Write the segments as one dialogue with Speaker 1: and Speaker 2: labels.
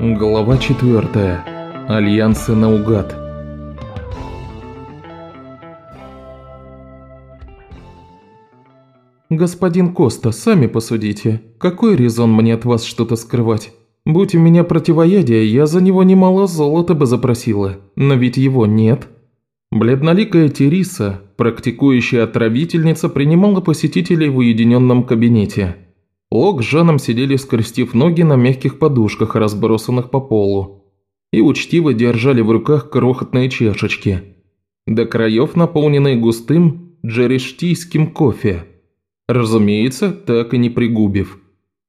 Speaker 1: Глава 4. Альянсы наугад. «Господин Коста, сами посудите. Какой резон мне от вас что-то скрывать? Будь у меня противоядие, я за него немало золота бы запросила, но ведь его нет». Бледноликая Териса, практикующая отравительница, принимала посетителей в уединенном кабинете. Лок с Жаном сидели, скрестив ноги на мягких подушках, разбросанных по полу, и учтиво держали в руках крохотные чашечки, до краев наполненные густым джерештийским кофе. Разумеется, так и не пригубив.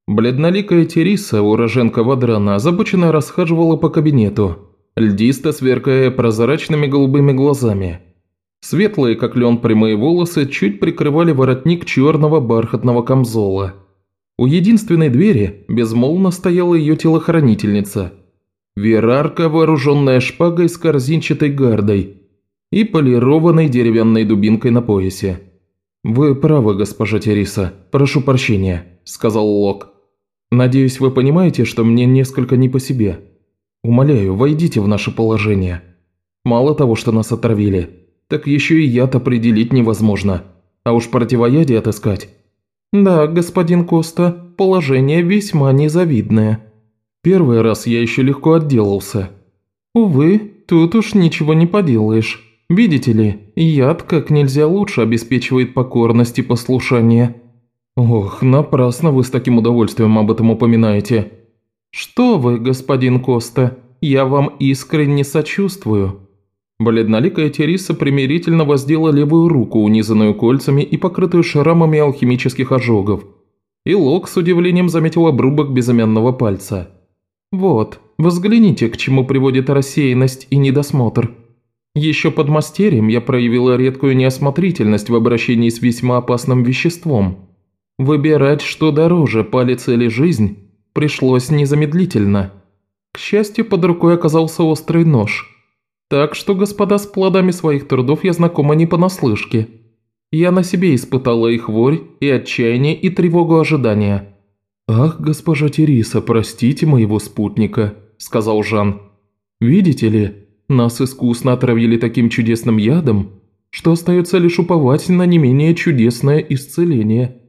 Speaker 1: Бледноликая Териса, уроженка Вадрана, озабоченно расхаживала по кабинету, льдисто сверкая прозрачными голубыми глазами. Светлые, как лен, прямые волосы чуть прикрывали воротник черного бархатного камзола. У единственной двери безмолвно стояла ее телохранительница. Верарка, вооруженная шпагой с корзинчатой гардой и полированной деревянной дубинкой на поясе. «Вы правы, госпожа Териса. Прошу прощения», – сказал Лок. «Надеюсь, вы понимаете, что мне несколько не по себе. Умоляю, войдите в наше положение. Мало того, что нас отравили, так еще и яд определить невозможно. А уж противоядие отыскать». «Да, господин Коста, положение весьма незавидное. Первый раз я еще легко отделался. Увы, тут уж ничего не поделаешь». Видите ли, яд как нельзя лучше обеспечивает покорность и послушание. Ох, напрасно вы с таким удовольствием об этом упоминаете. Что вы, господин Коста, я вам искренне сочувствую. Бледноликая Териса примирительно воздела левую руку, унизанную кольцами и покрытую шрамами алхимических ожогов. И Лок с удивлением заметил обрубок безымянного пальца. «Вот, взгляните, к чему приводит рассеянность и недосмотр». Еще под мастерием я проявила редкую неосмотрительность в обращении с весьма опасным веществом. Выбирать, что дороже, палец или жизнь, пришлось незамедлительно. К счастью, под рукой оказался острый нож. Так что, господа, с плодами своих трудов я знакома не понаслышке. Я на себе испытала их ворь, и отчаяние, и тревогу ожидания. «Ах, госпожа Териса, простите моего спутника», – сказал Жан. «Видите ли, нас искусно отравили таким чудесным ядом, что остается лишь уповать на не менее чудесное исцеление.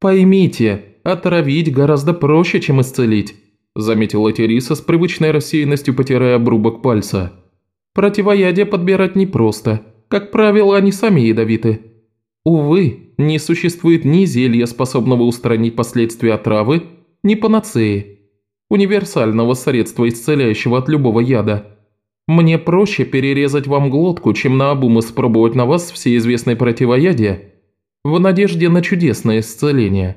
Speaker 1: Поймите, отравить гораздо проще, чем исцелить», заметила Териса с привычной рассеянностью, потирая обрубок пальца. «Противоядие подбирать непросто. Как правило, они сами ядовиты. Увы, не существует ни зелья, способного устранить последствия отравы, ни панацеи, универсального средства, исцеляющего от любого яда». Мне проще перерезать вам глотку, чем наобум испробовать на вас все известные противоядия в надежде на чудесное исцеление.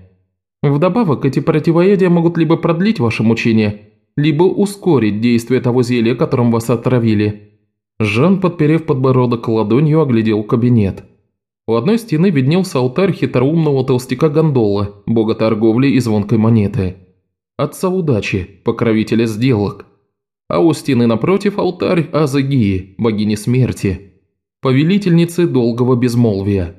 Speaker 1: Вдобавок, эти противоядия могут либо продлить ваше мучение, либо ускорить действие того зелья, которым вас отравили». Жан, подперев подбородок ладонью, оглядел кабинет. У одной стены виднелся алтарь хитроумного толстяка Гондола, бога торговли и звонкой монеты. Отца удачи, покровителя сделок а у стены напротив алтарь Азагии, богини смерти, повелительницы долгого безмолвия.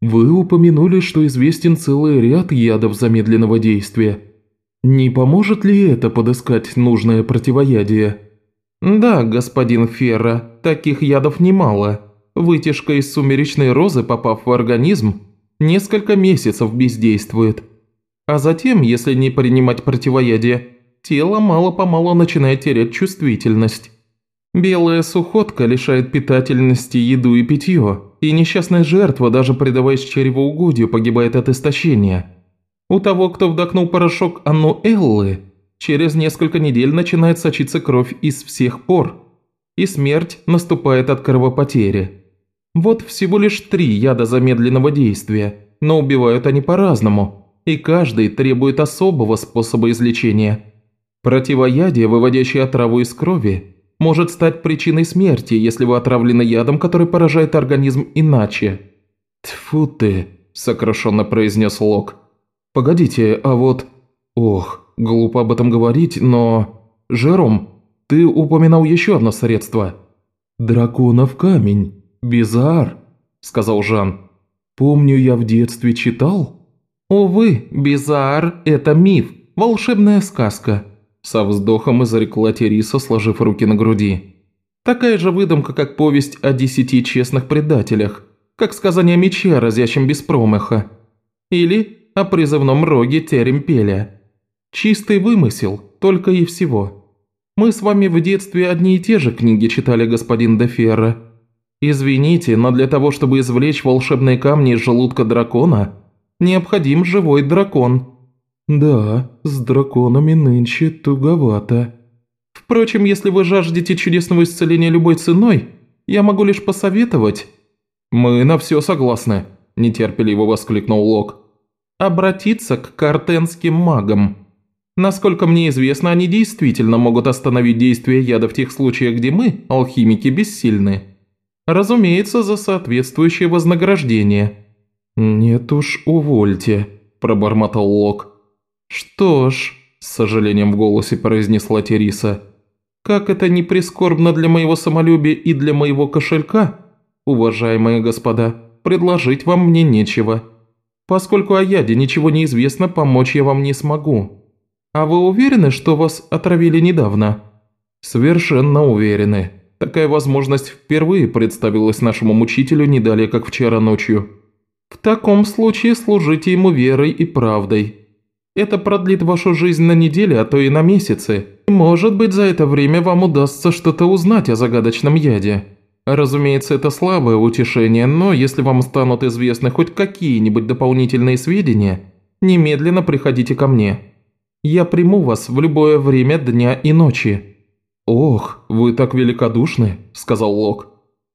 Speaker 1: Вы упомянули, что известен целый ряд ядов замедленного действия. Не поможет ли это подыскать нужное противоядие? Да, господин Ферра, таких ядов немало. Вытяжка из сумеречной розы, попав в организм, несколько месяцев бездействует. А затем, если не принимать противоядие, тело мало-помалу начинает терять чувствительность. Белая сухотка лишает питательности еду и питье, и несчастная жертва, даже предаваясь чревоугодию, погибает от истощения. У того, кто вдохнул порошок Аннуэллы, через несколько недель начинает сочиться кровь из всех пор, и смерть наступает от кровопотери. Вот всего лишь три яда замедленного действия, но убивают они по-разному, и каждый требует особого способа излечения – Противоядие, выводящее отраву из крови, может стать причиной смерти, если вы отравлены ядом, который поражает организм иначе». «Тьфу ты», – сокрушенно произнес Лок. «Погодите, а вот...» «Ох, глупо об этом говорить, но...» «Жером, ты упоминал еще одно средство». «Драконов камень. Бизар», – сказал Жан. «Помню, я в детстве читал». «Увы, Бизар – это миф, волшебная сказка. Со вздохом изрекла Териса, сложив руки на груди. «Такая же выдумка, как повесть о десяти честных предателях, как сказание меча, разящем без промаха. Или о призывном роге Теремпеля. Чистый вымысел, только и всего. Мы с вами в детстве одни и те же книги читали, господин де Ферро. Извините, но для того, чтобы извлечь волшебные камни из желудка дракона, необходим живой дракон». «Да, с драконами нынче туговато». «Впрочем, если вы жаждете чудесного исцеления любой ценой, я могу лишь посоветовать...» «Мы на все согласны», – нетерпеливо воскликнул Лок. «Обратиться к картенским магам. Насколько мне известно, они действительно могут остановить действие яда в тех случаях, где мы, алхимики, бессильны. Разумеется, за соответствующее вознаграждение». «Нет уж, увольте», – пробормотал Лок. «Что ж», – с сожалением в голосе произнесла Териса, – «как это не прискорбно для моего самолюбия и для моего кошелька, уважаемые господа, предложить вам мне нечего. Поскольку о яде ничего не известно, помочь я вам не смогу. А вы уверены, что вас отравили недавно?» «Совершенно уверены. Такая возможность впервые представилась нашему мучителю не далее, как вчера ночью». «В таком случае служите ему верой и правдой», это продлит вашу жизнь на недели, а то и на месяцы. Может быть, за это время вам удастся что-то узнать о загадочном яде. Разумеется, это слабое утешение, но если вам станут известны хоть какие-нибудь дополнительные сведения, немедленно приходите ко мне. Я приму вас в любое время дня и ночи». «Ох, вы так великодушны», – сказал Лок.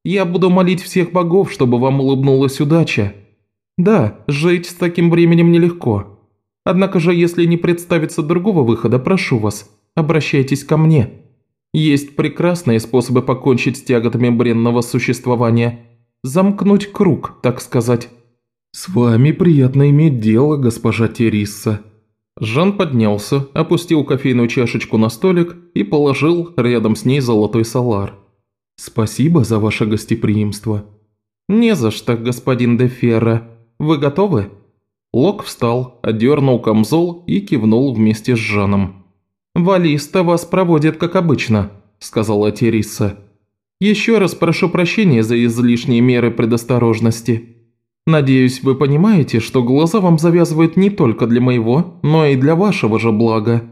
Speaker 1: «Я буду молить всех богов, чтобы вам улыбнулась удача. Да, жить с таким временем нелегко». Однако же, если не представится другого выхода, прошу вас, обращайтесь ко мне. Есть прекрасные способы покончить с тяготами бренного существования. Замкнуть круг, так сказать». «С вами приятно иметь дело, госпожа Терисса». Жан поднялся, опустил кофейную чашечку на столик и положил рядом с ней золотой салар. «Спасибо за ваше гостеприимство». «Не за что, господин де Ферра. Вы готовы?» Лок встал, одернул камзол и кивнул вместе с Жаном. «Валиста вас проводит, как обычно», – сказала Териса. «Еще раз прошу прощения за излишние меры предосторожности. Надеюсь, вы понимаете, что глаза вам завязывают не только для моего, но и для вашего же блага».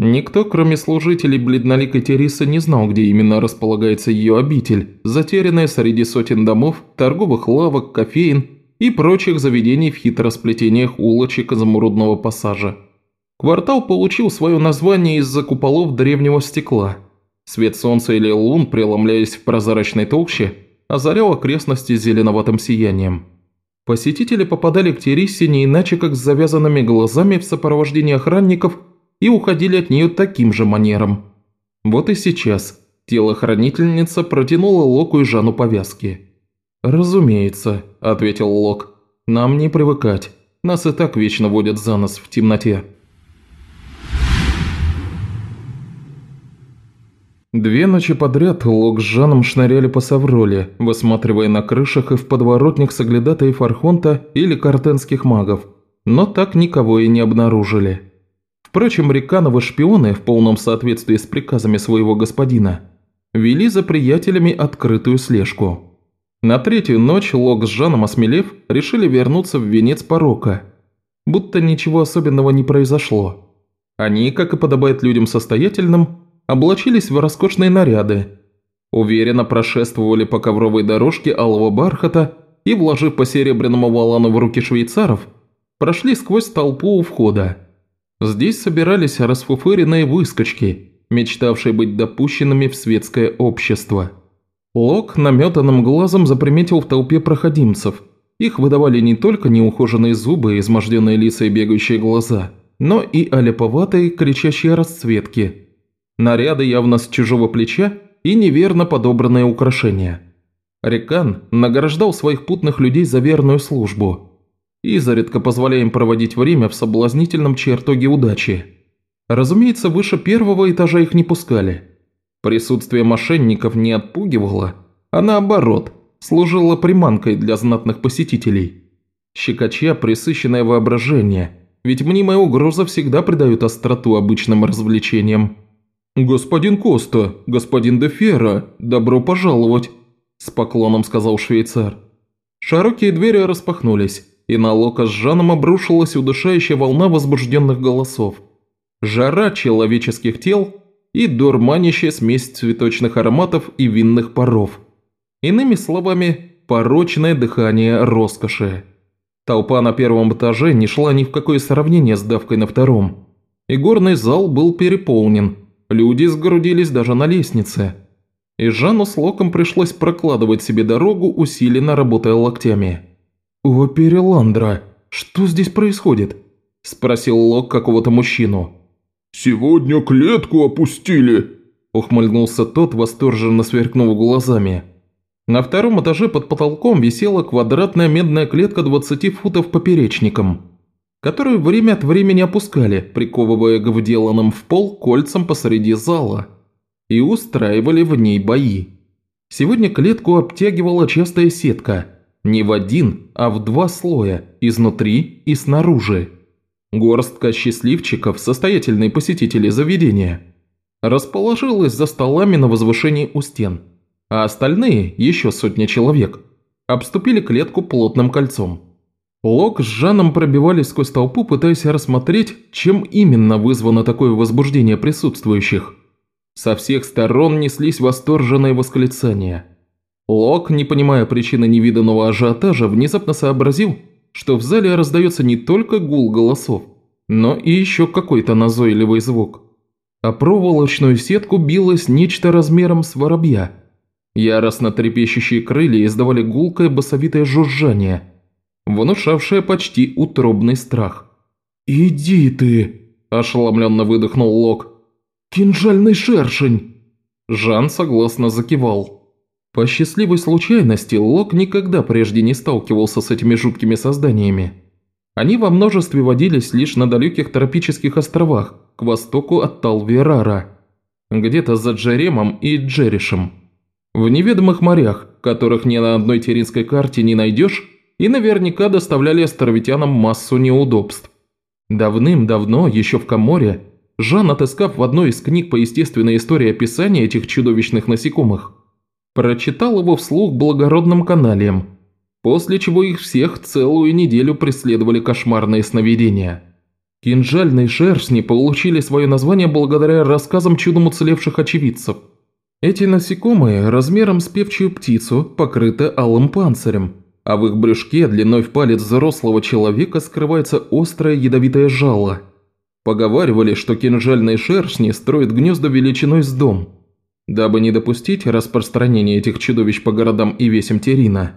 Speaker 1: Никто, кроме служителей бледноликой Терисы, не знал, где именно располагается ее обитель, затерянная среди сотен домов, торговых лавок, кофеин и прочих заведений в хитросплетениях улочек изумрудного пассажа. Квартал получил свое название из-за куполов древнего стекла. Свет солнца или лун, преломляясь в прозрачной толще, озарял окрестности зеленоватым сиянием. Посетители попадали к Терисе не иначе, как с завязанными глазами в сопровождении охранников и уходили от нее таким же манером. Вот и сейчас телохранительница протянула Локу и Жану повязки. «Разумеется», – ответил Лок. «Нам не привыкать. Нас и так вечно водят за нос в темноте». Две ночи подряд Лок с Жаном шныряли по Савроле, высматривая на крышах и в подворотнях соглядатаев Фархонта или картенских магов, но так никого и не обнаружили. Впрочем, Рикановы шпионы, в полном соответствии с приказами своего господина, вели за приятелями открытую слежку. На третью ночь Лок с Жаном осмелев, решили вернуться в венец порока. Будто ничего особенного не произошло. Они, как и подобает людям состоятельным, облачились в роскошные наряды. Уверенно прошествовали по ковровой дорожке алого бархата и, вложив по серебряному валану в руки швейцаров, прошли сквозь толпу у входа. Здесь собирались расфуфыренные выскочки, мечтавшие быть допущенными в светское общество. Лок наметанным глазом заприметил в толпе проходимцев. Их выдавали не только неухоженные зубы, изможденные лица и бегающие глаза, но и аляповатые кричащие расцветки. Наряды явно с чужого плеча и неверно подобранные украшения. Рекан награждал своих путных людей за верную службу, изредка позволяя им проводить время в соблазнительном чертоге удачи. Разумеется, выше первого этажа их не пускали – Присутствие мошенников не отпугивало, а наоборот, служило приманкой для знатных посетителей. Щекоча присыщенное воображение, ведь мнимая угроза всегда придает остроту обычным развлечениям. «Господин Коста, господин де Ферра, добро пожаловать», – с поклоном сказал швейцар. Широкие двери распахнулись, и на Лока с Жаном обрушилась удушающая волна возбужденных голосов. Жара человеческих тел и дурманящая смесь цветочных ароматов и винных паров. Иными словами, порочное дыхание роскоши. Толпа на первом этаже не шла ни в какое сравнение с давкой на втором. И горный зал был переполнен – Люди сгрудились даже на лестнице. И Жанну с Локом пришлось прокладывать себе дорогу, усиленно работая локтями. «О, Переландра, что здесь происходит?» – спросил Лок какого-то мужчину.
Speaker 2: «Сегодня клетку опустили», –
Speaker 1: ухмыльнулся тот, восторженно сверкнув глазами. На втором этаже под потолком висела квадратная медная клетка 20 футов поперечником которую время от времени опускали, приковывая к вделанным в пол кольцам посреди зала, и устраивали в ней бои. Сегодня клетку обтягивала частая сетка, не в один, а в два слоя, изнутри и снаружи. Горстка счастливчиков, состоятельные посетители заведения, расположилась за столами на возвышении у стен, а остальные, еще сотня человек, обступили клетку плотным кольцом. Лок с Жаном пробивались сквозь толпу, пытаясь рассмотреть, чем именно вызвано такое возбуждение присутствующих. Со всех сторон неслись восторженные восклицания. Лок, не понимая причины невиданного ажиотажа, внезапно сообразил, что в зале раздается не только гул голосов, но и еще какой-то назойливый звук. А проволочную сетку билось нечто размером с воробья. Яростно трепещущие крылья издавали гулкое басовитое жужжание – внушавшая почти утробный страх. «Иди ты!» – ошеломленно выдохнул Лок. «Кинжальный шершень!» Жан согласно закивал. По счастливой случайности Лок никогда прежде не сталкивался с этими жуткими созданиями. Они во множестве водились лишь на далеких тропических островах, к востоку от Талверара, где-то за Джеремом и Джеришем. В неведомых морях, которых ни на одной теринской карте не найдешь, и наверняка доставляли островитянам массу неудобств. Давным-давно, еще в Каморе, Жан, отыскав в одной из книг по естественной истории описание этих чудовищных насекомых, прочитал его вслух благородным каналиям, после чего их всех целую неделю преследовали кошмарные сновидения. Кинжальные шершни получили свое название благодаря рассказам чудом уцелевших очевидцев. Эти насекомые размером с певчую птицу покрыты алым панцирем – а в их брюшке длиной в палец взрослого человека скрывается острое ядовитое жало. Поговаривали, что кинжальные шершни строят гнезда величиной с дом. Дабы не допустить распространения этих чудовищ по городам и весям Терина,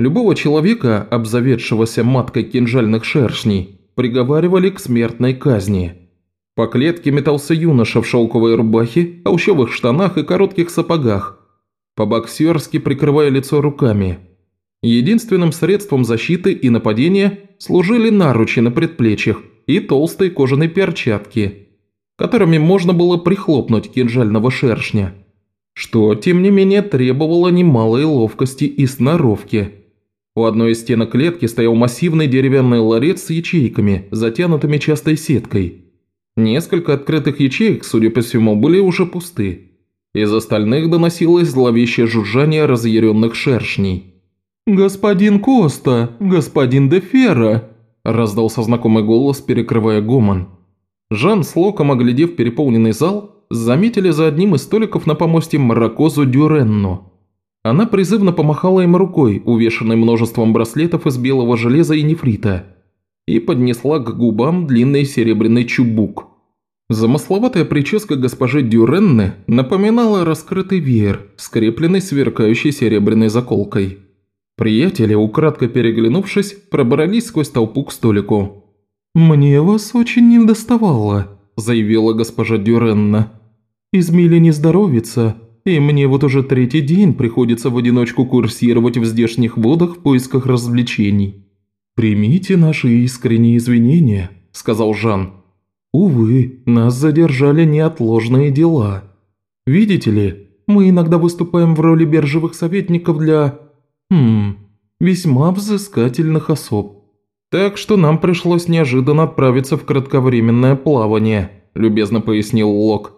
Speaker 1: любого человека, обзаведшегося маткой кинжальных шершней, приговаривали к смертной казни. По клетке метался юноша в шелковой рубахе, толщовых штанах и коротких сапогах, по-боксерски прикрывая лицо руками – Единственным средством защиты и нападения служили наручи на предплечьях и толстые кожаные перчатки, которыми можно было прихлопнуть кинжального шершня, что, тем не менее, требовало немалой ловкости и сноровки. У одной из стенок клетки стоял массивный деревянный ларец с ячейками, затянутыми частой сеткой. Несколько открытых ячеек, судя по всему, были уже пусты. Из остальных доносилось зловещее жужжание разъяренных шершней. «Господин Коста, господин де Ферра!» – раздался знакомый голос, перекрывая гомон. Жан с Локом, оглядев переполненный зал, заметили за одним из столиков на помосте Маракозу Дюренну. Она призывно помахала им рукой, увешанной множеством браслетов из белого железа и нефрита, и поднесла к губам длинный серебряный чубук. Замысловатая прическа госпожи Дюренны напоминала раскрытый веер, скрепленный сверкающей серебряной заколкой. Приятели, украдко переглянувшись, пробрались сквозь толпу к столику. «Мне вас очень не доставало», – заявила госпожа Дюренна. «Измиле не здоровится, и мне вот уже третий день приходится в одиночку курсировать в здешних водах в поисках развлечений». «Примите наши искренние извинения», – сказал Жан. «Увы, нас задержали неотложные дела. Видите ли, мы иногда выступаем в роли биржевых советников для Хм, весьма взыскательных особ. Так что нам пришлось неожиданно отправиться в кратковременное плавание», – любезно пояснил Лок.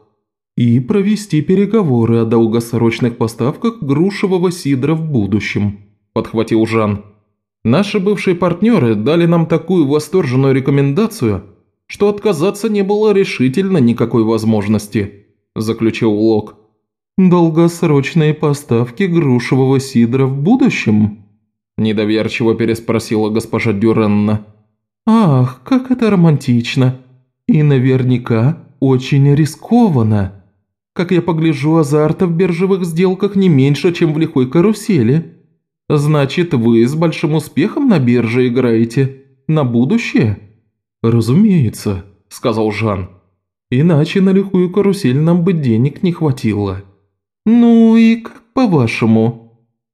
Speaker 1: «И провести переговоры о долгосрочных поставках грушевого сидра в будущем», – подхватил Жан. «Наши бывшие партнеры дали нам такую восторженную рекомендацию, что отказаться не было решительно никакой возможности», – заключил Лок. «Долгосрочные поставки грушевого сидра в будущем?» – недоверчиво переспросила госпожа Дюренна. «Ах, как это романтично! И наверняка очень рискованно. Как я погляжу, азарта в биржевых сделках не меньше, чем в лихой карусели. Значит, вы с большим успехом на бирже играете? На будущее?» «Разумеется», – сказал Жан. «Иначе на лихую карусель нам бы денег не хватило». «Ну и как по-вашему?»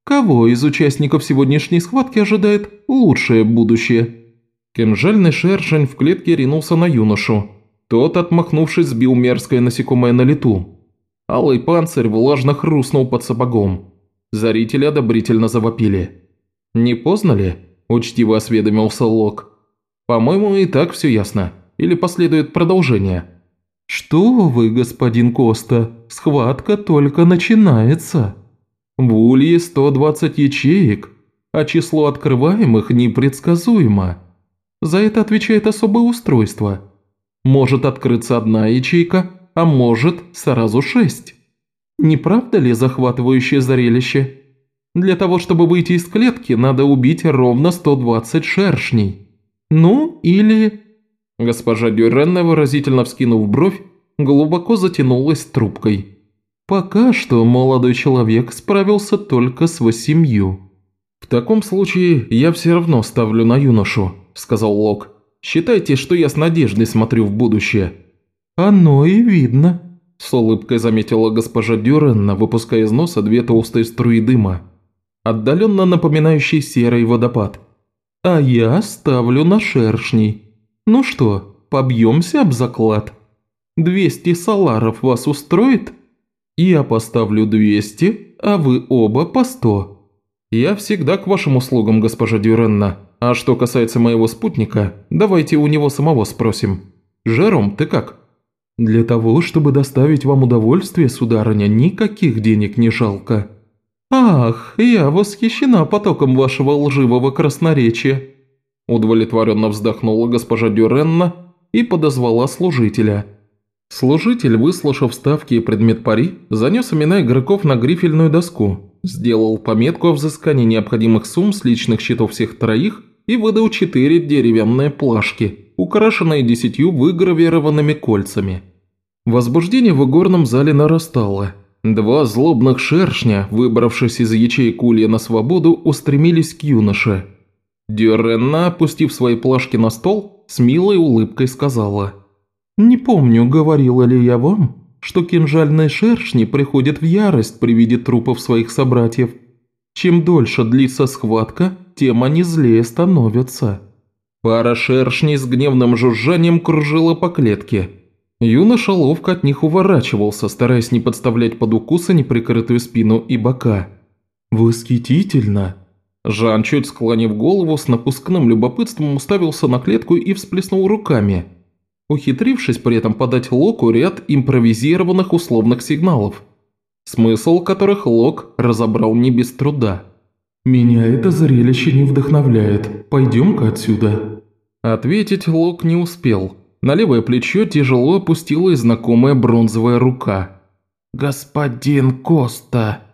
Speaker 1: Кого из участников сегодняшней схватки ожидает лучшее будущее? Кинжальный шершень в клетке ринулся на юношу. Тот, отмахнувшись, сбил мерзкое насекомое на лету. Алый панцирь влажно хрустнул под сапогом. Зарители одобрительно завопили. «Не поздно ли?» – учтиво осведомился Лок. «По-моему, и так все ясно. Или последует продолжение?» «Что вы, господин Коста, схватка только начинается!» В улье 120 ячеек, а число открываемых непредсказуемо. За это отвечает особое устройство. Может открыться одна ячейка, а может сразу шесть. Не правда ли захватывающее зрелище? Для того, чтобы выйти из клетки, надо убить ровно 120 шершней. Ну, или... Госпожа Дюренна, выразительно вскинув бровь, глубоко затянулась трубкой. Пока что молодой человек справился только с восемью. «В таком случае я все равно ставлю на юношу», – сказал Лок. «Считайте, что я с надеждой смотрю в будущее». «Оно и видно», – с улыбкой заметила госпожа Дюренна, выпуская из носа две толстые струи дыма, отдаленно напоминающие серый водопад. «А я ставлю на шершней. Ну что, побьемся об заклад? Двести саларов вас устроит?» Я поставлю 200, а вы оба по 100. Я всегда к вашим услугам, госпожа Дюренна. А что касается моего спутника, давайте у него самого спросим. Жером, ты как? Для того, чтобы доставить вам удовольствие, сударыня, никаких денег не жалко. Ах, я восхищена потоком вашего лживого красноречия. Удовлетворенно вздохнула госпожа Дюренна и подозвала служителя – Служитель, выслушав ставки и предмет пари, занес имена игроков на грифельную доску, сделал пометку о взыскании необходимых сумм с личных счетов всех троих и выдал четыре деревянные плашки, украшенные десятью выгравированными кольцами. Возбуждение в игорном зале нарастало. Два злобных шершня, выбравшись из ячеек улья на свободу, устремились к юноше. Дюренна, опустив свои плашки на стол, с милой улыбкой сказала – не помню, говорила ли я вам, что кинжальные шершни приходят в ярость при виде трупов своих собратьев. Чем дольше длится схватка, тем они злее становятся. Пара шершней с гневным жужжанием кружила по клетке. Юноша ловко от них уворачивался, стараясь не подставлять под укусы неприкрытую спину и бока. «Восхитительно!» Жан, чуть склонив голову, с напускным любопытством уставился на клетку и всплеснул руками – ухитрившись при этом подать Локу ряд импровизированных условных сигналов, смысл которых Лок разобрал не без труда. «Меня это зрелище не вдохновляет. Пойдем-ка отсюда». Ответить Лок не успел. На левое плечо тяжело опустилась знакомая бронзовая рука. «Господин Коста», –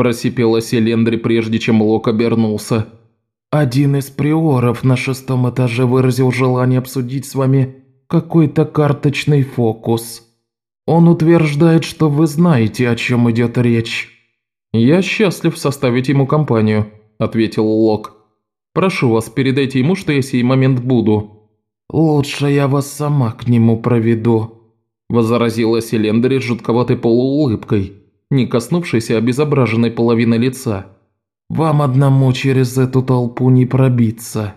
Speaker 1: просипела Селендри, прежде чем Лок обернулся. «Один из приоров на шестом этаже выразил желание обсудить с вами какой-то карточный фокус. Он утверждает, что вы знаете, о чем идет речь». «Я счастлив составить ему компанию», – ответил Лок. «Прошу вас, передайте ему, что я сей момент буду». «Лучше я вас сама к нему проведу», – возразила Селендри жутковатой полуулыбкой, не коснувшейся обезображенной половины лица. «Вам одному через эту толпу не пробиться».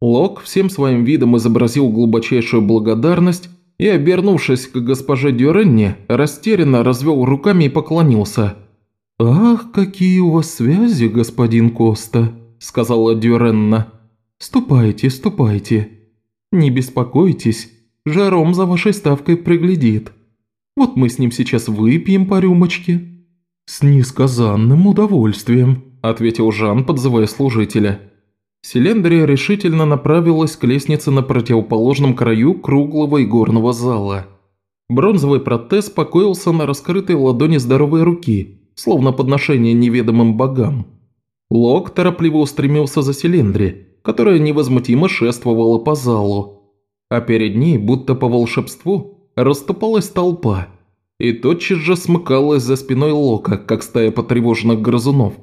Speaker 1: Лок всем своим видом изобразил глубочайшую благодарность и, обернувшись к госпоже Дюренне, растерянно развел руками и поклонился. «Ах, какие у вас связи, господин Коста», – сказала Дюренна. Ступайте, ступайте. Не беспокойтесь, Жаром за вашей ставкой приглядит. Вот мы с ним сейчас выпьем по рюмочке». «С несказанным удовольствием», – ответил Жан, подзывая служителя. Селендрия решительно направилась к лестнице на противоположном краю круглого игорного зала. Бронзовый протез покоился на раскрытой ладони здоровой руки, словно подношение неведомым богам. Лок торопливо устремился за Селендри, которая невозмутимо шествовала по залу, а перед ней, будто по волшебству, расступалась толпа и тотчас же смыкалась за спиной Лока, как стая потревоженных грызунов.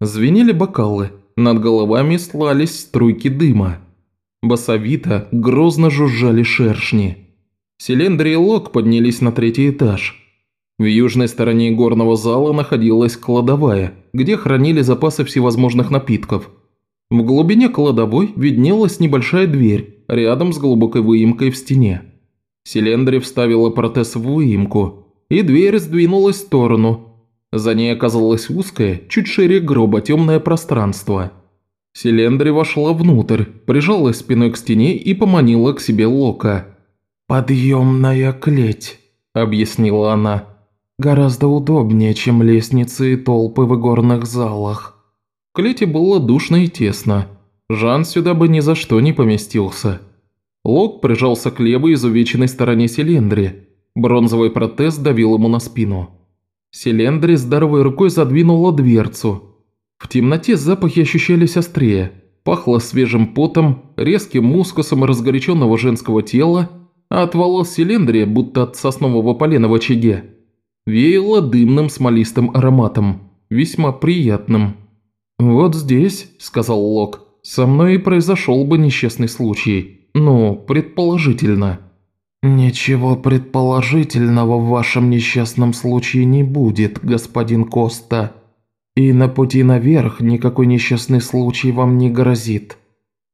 Speaker 1: Звенели бокалы, над головами слались струйки дыма. Басовито грозно жужжали шершни. Селендри и Лок поднялись на третий этаж. В южной стороне горного зала находилась кладовая, где хранили запасы всевозможных напитков. В глубине кладовой виднелась небольшая дверь, рядом с глубокой выемкой в стене. Селендри вставила протез в выемку, и дверь сдвинулась в сторону, за ней оказалось узкое, чуть шире гроба темное пространство. Селендри вошла внутрь, прижалась спиной к стене и поманила к себе Лока. «Подъемная клеть», – объяснила она. «Гораздо удобнее, чем лестницы и толпы в игорных залах». В клете было душно и тесно. Жан сюда бы ни за что не поместился. Лок прижался к левой изувеченной стороне Селендри. Бронзовый протез давил ему на спину. Селендри здоровой рукой задвинула дверцу. В темноте запахи ощущались острее. Пахло свежим потом, резким мускусом разгоряченного женского тела, а от волос Селендри, будто от соснового полена в очаге, веяло дымным смолистым ароматом, весьма приятным. «Вот здесь», – сказал Лок, – «со мной и произошел бы несчастный случай. Ну, предположительно». «Ничего предположительного в вашем несчастном случае не будет, господин Коста. И на пути наверх никакой несчастный случай вам не грозит».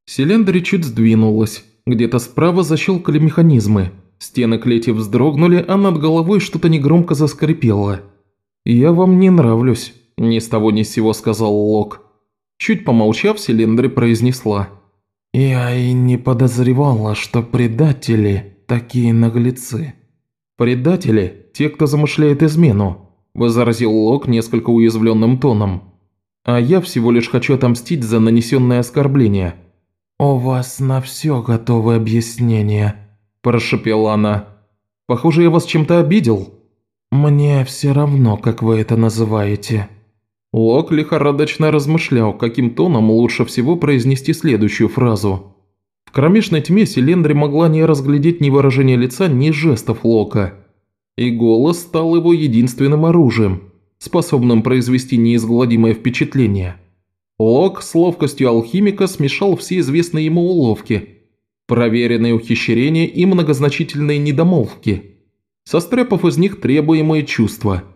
Speaker 1: Селендри чуть сдвинулась. Где-то справа защелкали механизмы. Стены клети вздрогнули, а над головой что-то негромко заскрипело. «Я вам не нравлюсь», – ни с того ни с сего сказал Лок. Чуть помолчав, Селендри произнесла. «Я и не подозревала, что предатели...» такие наглецы. Предатели – те, кто замышляет измену, возразил Лок несколько уязвленным тоном. А я всего лишь хочу отомстить за нанесенное оскорбление. «У вас на все готовы объяснения», – прошепела она. «Похоже, я вас чем-то обидел». «Мне все равно, как вы это называете». Лок лихорадочно размышлял, каким тоном лучше всего произнести следующую фразу. В кромешной тьме Селендри могла не разглядеть ни выражения лица, ни жестов Лока. И голос стал его единственным оружием, способным произвести неизгладимое впечатление. Лок с ловкостью алхимика смешал все известные ему уловки, проверенные ухищрения и многозначительные недомолвки, состряпав из них требуемые чувства –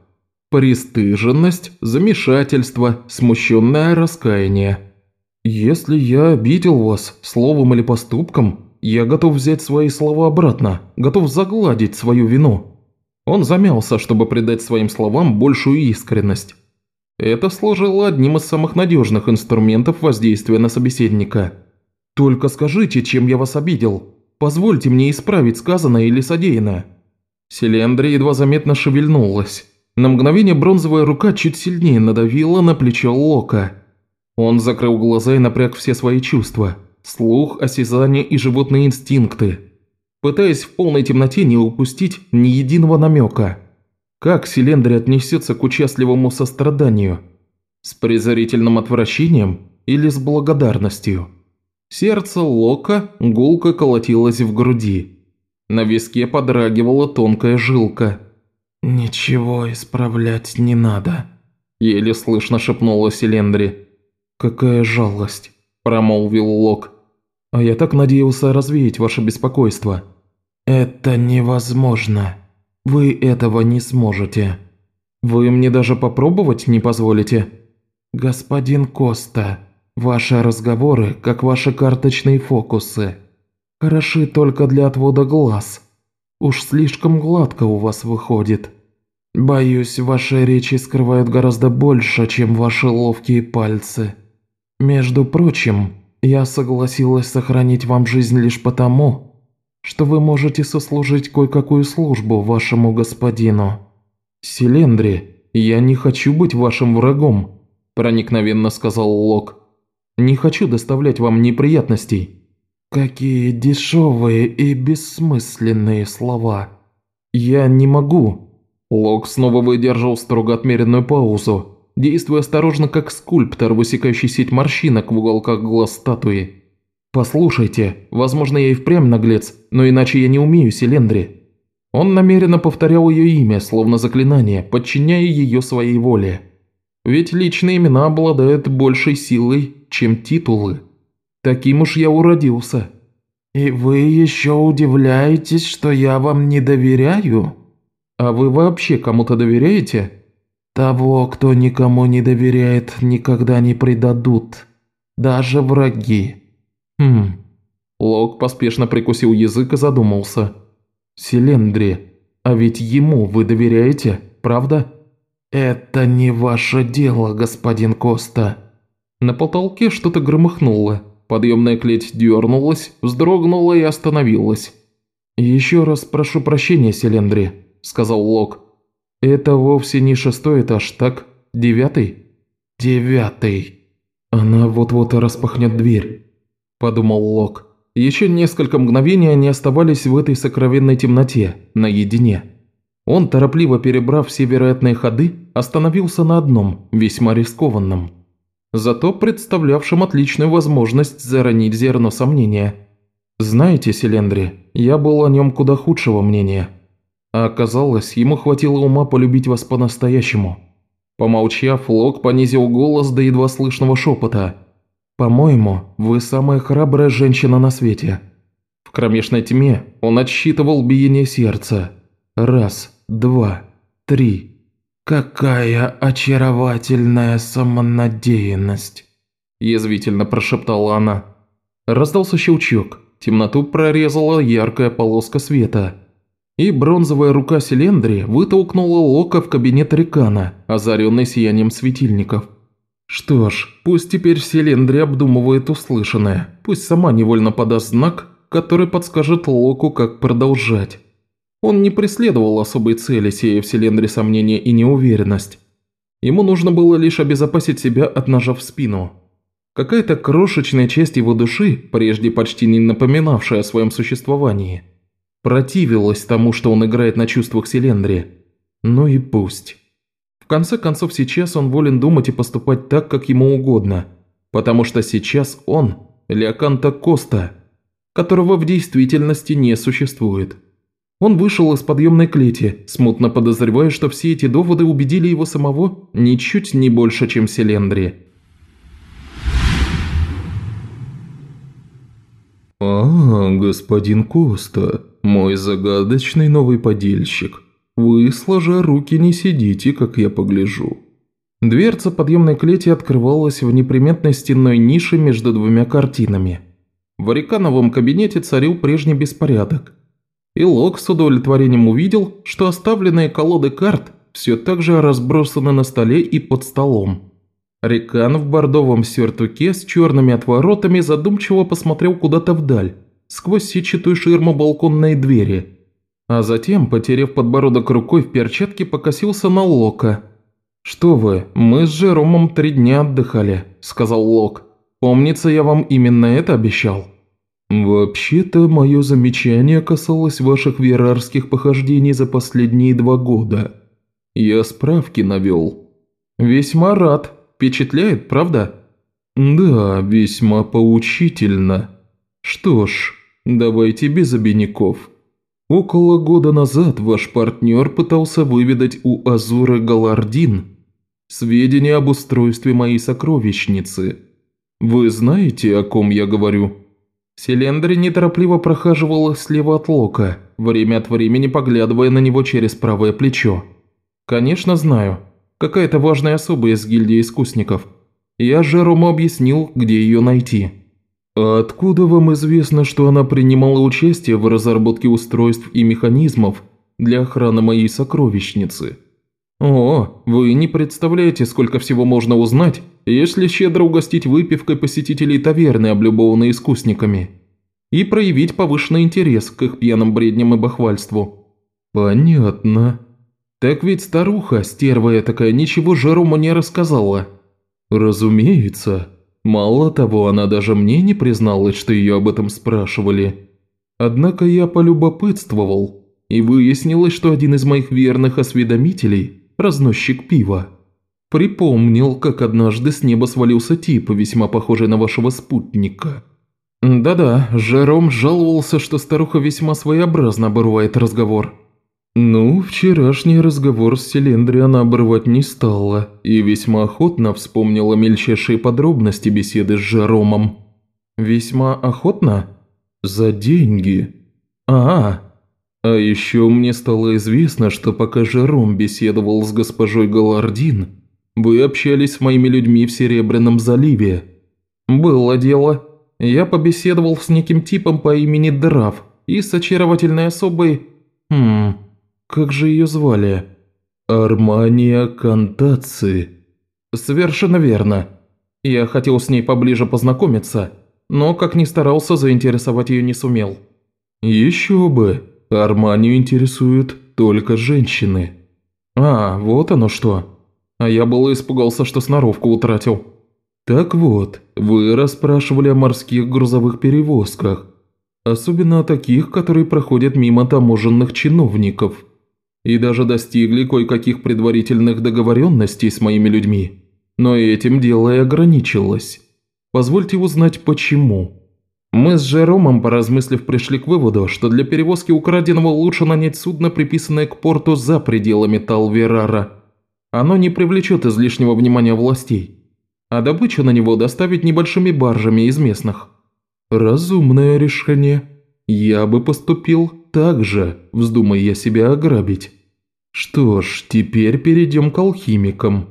Speaker 1: пристыженность, замешательство, смущенное раскаяние – «Если я обидел вас словом или поступком, я готов взять свои слова обратно, готов загладить свою вину». Он замялся, чтобы придать своим словам большую искренность. Это служило одним из самых надежных инструментов воздействия на собеседника. «Только скажите, чем я вас обидел. Позвольте мне исправить сказанное или содеянное». Селендра едва заметно шевельнулась. На мгновение бронзовая рука чуть сильнее надавила на плечо Лока – он закрыл глаза и напряг все свои чувства – слух, осязание и животные инстинкты, пытаясь в полной темноте не упустить ни единого намека. Как Селендри отнесется к участливому состраданию? С презрительным отвращением или с благодарностью? Сердце Лока гулко колотилось в груди. На виске подрагивала тонкая жилка. «Ничего исправлять не надо», – еле слышно шепнула Селендри. «Какая жалость», – промолвил Лок. «А я так надеялся развеять ваше беспокойство». «Это невозможно. Вы этого не сможете. Вы мне даже попробовать не позволите?» «Господин Коста, ваши разговоры, как ваши карточные фокусы, хороши только для отвода глаз. Уж слишком гладко у вас выходит. Боюсь, ваши речи скрывают гораздо больше, чем ваши ловкие пальцы». Между прочим, Я согласилась сохранить вам жизнь лишь потому, что вы можете сослужить кое-какую службу вашему господину. Селендри, я не хочу быть вашим врагом», – проникновенно сказал Лок. «Не хочу доставлять вам неприятностей». «Какие дешевые и бессмысленные слова!» «Я не могу!» Лок снова выдержал строго отмеренную паузу, действуя осторожно как скульптор, высекающий сеть морщинок в уголках глаз статуи. «Послушайте, возможно, я и впрямь наглец, но иначе я не умею Селендри». Он намеренно повторял ее имя, словно заклинание, подчиняя ее своей воле. Ведь личные имена обладают большей силой, чем титулы. Таким уж я уродился. «И вы еще удивляетесь, что я вам не доверяю?» «А вы вообще кому-то доверяете?» «Того, кто никому не доверяет, никогда не предадут. Даже враги». «Хм...» Лок поспешно прикусил язык и задумался. «Селендри, а ведь ему вы доверяете, правда?» «Это не ваше дело, господин Коста». На потолке что-то громыхнуло. Подъемная клеть дернулась, вздрогнула и остановилась. «Еще раз прошу прощения, Селендри», – сказал Лок. «Это вовсе не шестой этаж, так? Девятый?» «Девятый». «Она вот-вот распахнет дверь», – подумал Лок. Еще несколько мгновений они оставались в этой сокровенной темноте, наедине. Он, торопливо перебрав все вероятные ходы, остановился на одном, весьма рискованном зато представлявшим отличную возможность заронить зерно сомнения. «Знаете, Селендри, я был о нем куда худшего мнения. А оказалось, ему хватило ума полюбить вас по-настоящему». Помолчав, Лок понизил голос до едва слышного шепота. «По-моему, вы самая храбрая женщина на свете». В кромешной тьме он отсчитывал биение сердца. Раз, два, три, «Какая очаровательная самонадеянность!» – язвительно прошептала она. Раздался щелчок, темноту прорезала яркая полоска света. И бронзовая рука Селендри вытолкнула Лока в кабинет Рикана, озаренный сиянием светильников. Что ж, пусть теперь Селендри обдумывает услышанное, пусть сама невольно подаст знак, который подскажет Локу, как продолжать. Он не преследовал особой цели, сея в Селендре сомнения и неуверенность. Ему нужно было лишь обезопасить себя от ножа в спину. Какая-то крошечная часть его души, прежде почти не напоминавшая о своем существовании, противилась тому, что он играет на чувствах Селендре. Ну и пусть. В конце концов, сейчас он волен думать и поступать так, как ему угодно, потому что сейчас он – Леоканта Коста, которого в действительности не существует. Он вышел из подъемной клети, смутно подозревая, что все эти доводы убедили его самого ничуть не больше, чем Селендри.
Speaker 2: «А, господин Коста, мой загадочный новый подельщик. Вы, сложа руки, не сидите, как я погляжу».
Speaker 1: Дверца подъемной клети открывалась в неприметной стенной нише между двумя картинами. В Арикановом кабинете царил прежний беспорядок – и Лок с удовлетворением увидел, что оставленные колоды карт все так же разбросаны на столе и под столом. Рекан в бордовом сюртуке с черными отворотами задумчиво посмотрел куда-то вдаль, сквозь сетчатую ширму балконной двери. А затем, потеряв подбородок рукой в перчатке, покосился на Лока. «Что вы, мы с Жеромом три дня отдыхали», – сказал Лок. «Помнится, я вам именно это обещал».
Speaker 2: «Вообще-то мое замечание касалось ваших верарских похождений за последние два года. Я справки навел».
Speaker 1: «Весьма рад. Впечатляет, правда?»
Speaker 2: «Да, весьма поучительно. Что ж, давайте без обиняков. Около года назад ваш партнер пытался выведать у Азуры Галардин сведения об устройстве моей сокровищницы. Вы знаете, о ком я говорю?»
Speaker 1: Селендри неторопливо прохаживала слева от Лока, время от времени поглядывая на него через правое плечо. «Конечно знаю. Какая-то важная особа из гильдии искусников. Я Жерому объяснил, где ее найти».
Speaker 2: «А откуда вам известно, что она принимала участие в разработке устройств и механизмов для охраны моей сокровищницы?»
Speaker 1: «О, вы не представляете, сколько всего можно узнать, если щедро угостить выпивкой посетителей таверны, облюбованной искусниками, и проявить повышенный интерес к их пьяным бредням и бахвальству».
Speaker 2: «Понятно.
Speaker 1: Так ведь старуха, стерва такая, ничего Жерому не рассказала».
Speaker 2: «Разумеется. Мало того, она даже мне не призналась, что ее об этом спрашивали. Однако я полюбопытствовал, и выяснилось, что один из моих верных осведомителей, разносчик пива, припомнил, как однажды с неба свалился тип, весьма похожий на вашего спутника».
Speaker 1: «Да-да, Жером жаловался, что старуха весьма своеобразно обрывает разговор».
Speaker 2: «Ну, вчерашний разговор с Селендри она обрывать не стала и весьма охотно вспомнила мельчайшие подробности беседы с Жеромом».
Speaker 1: «Весьма охотно?»
Speaker 2: «За деньги».
Speaker 1: «А,
Speaker 2: а еще мне стало известно, что пока Жером беседовал с госпожой Галардин, вы общались с моими людьми в Серебряном заливе».
Speaker 1: «Было дело. Я побеседовал с неким типом по имени Драф и с очаровательной особой... Хм...» Как же ее звали?
Speaker 2: Армания Кантаци.
Speaker 1: Совершенно верно. Я хотел с ней поближе познакомиться, но, как ни старался, заинтересовать ее не сумел.
Speaker 2: Еще бы. Арманию интересуют только женщины.
Speaker 1: А, вот оно что. А я было испугался, что сноровку утратил.
Speaker 2: Так вот, вы расспрашивали о морских грузовых перевозках. Особенно о таких, которые проходят мимо таможенных чиновников и даже достигли кое-каких предварительных договоренностей с моими людьми. Но этим дело и ограничилось. Позвольте узнать, почему.
Speaker 1: Мы с Жеромом, поразмыслив, пришли к выводу, что для перевозки украденного лучше нанять судно, приписанное к порту за пределами Талверара. Оно не привлечет излишнего внимания властей, а добычу на него доставить небольшими баржами из местных.
Speaker 2: Разумное решение. Я бы поступил так же, вздумай я себя ограбить. Что ж, теперь перейдем к алхимикам.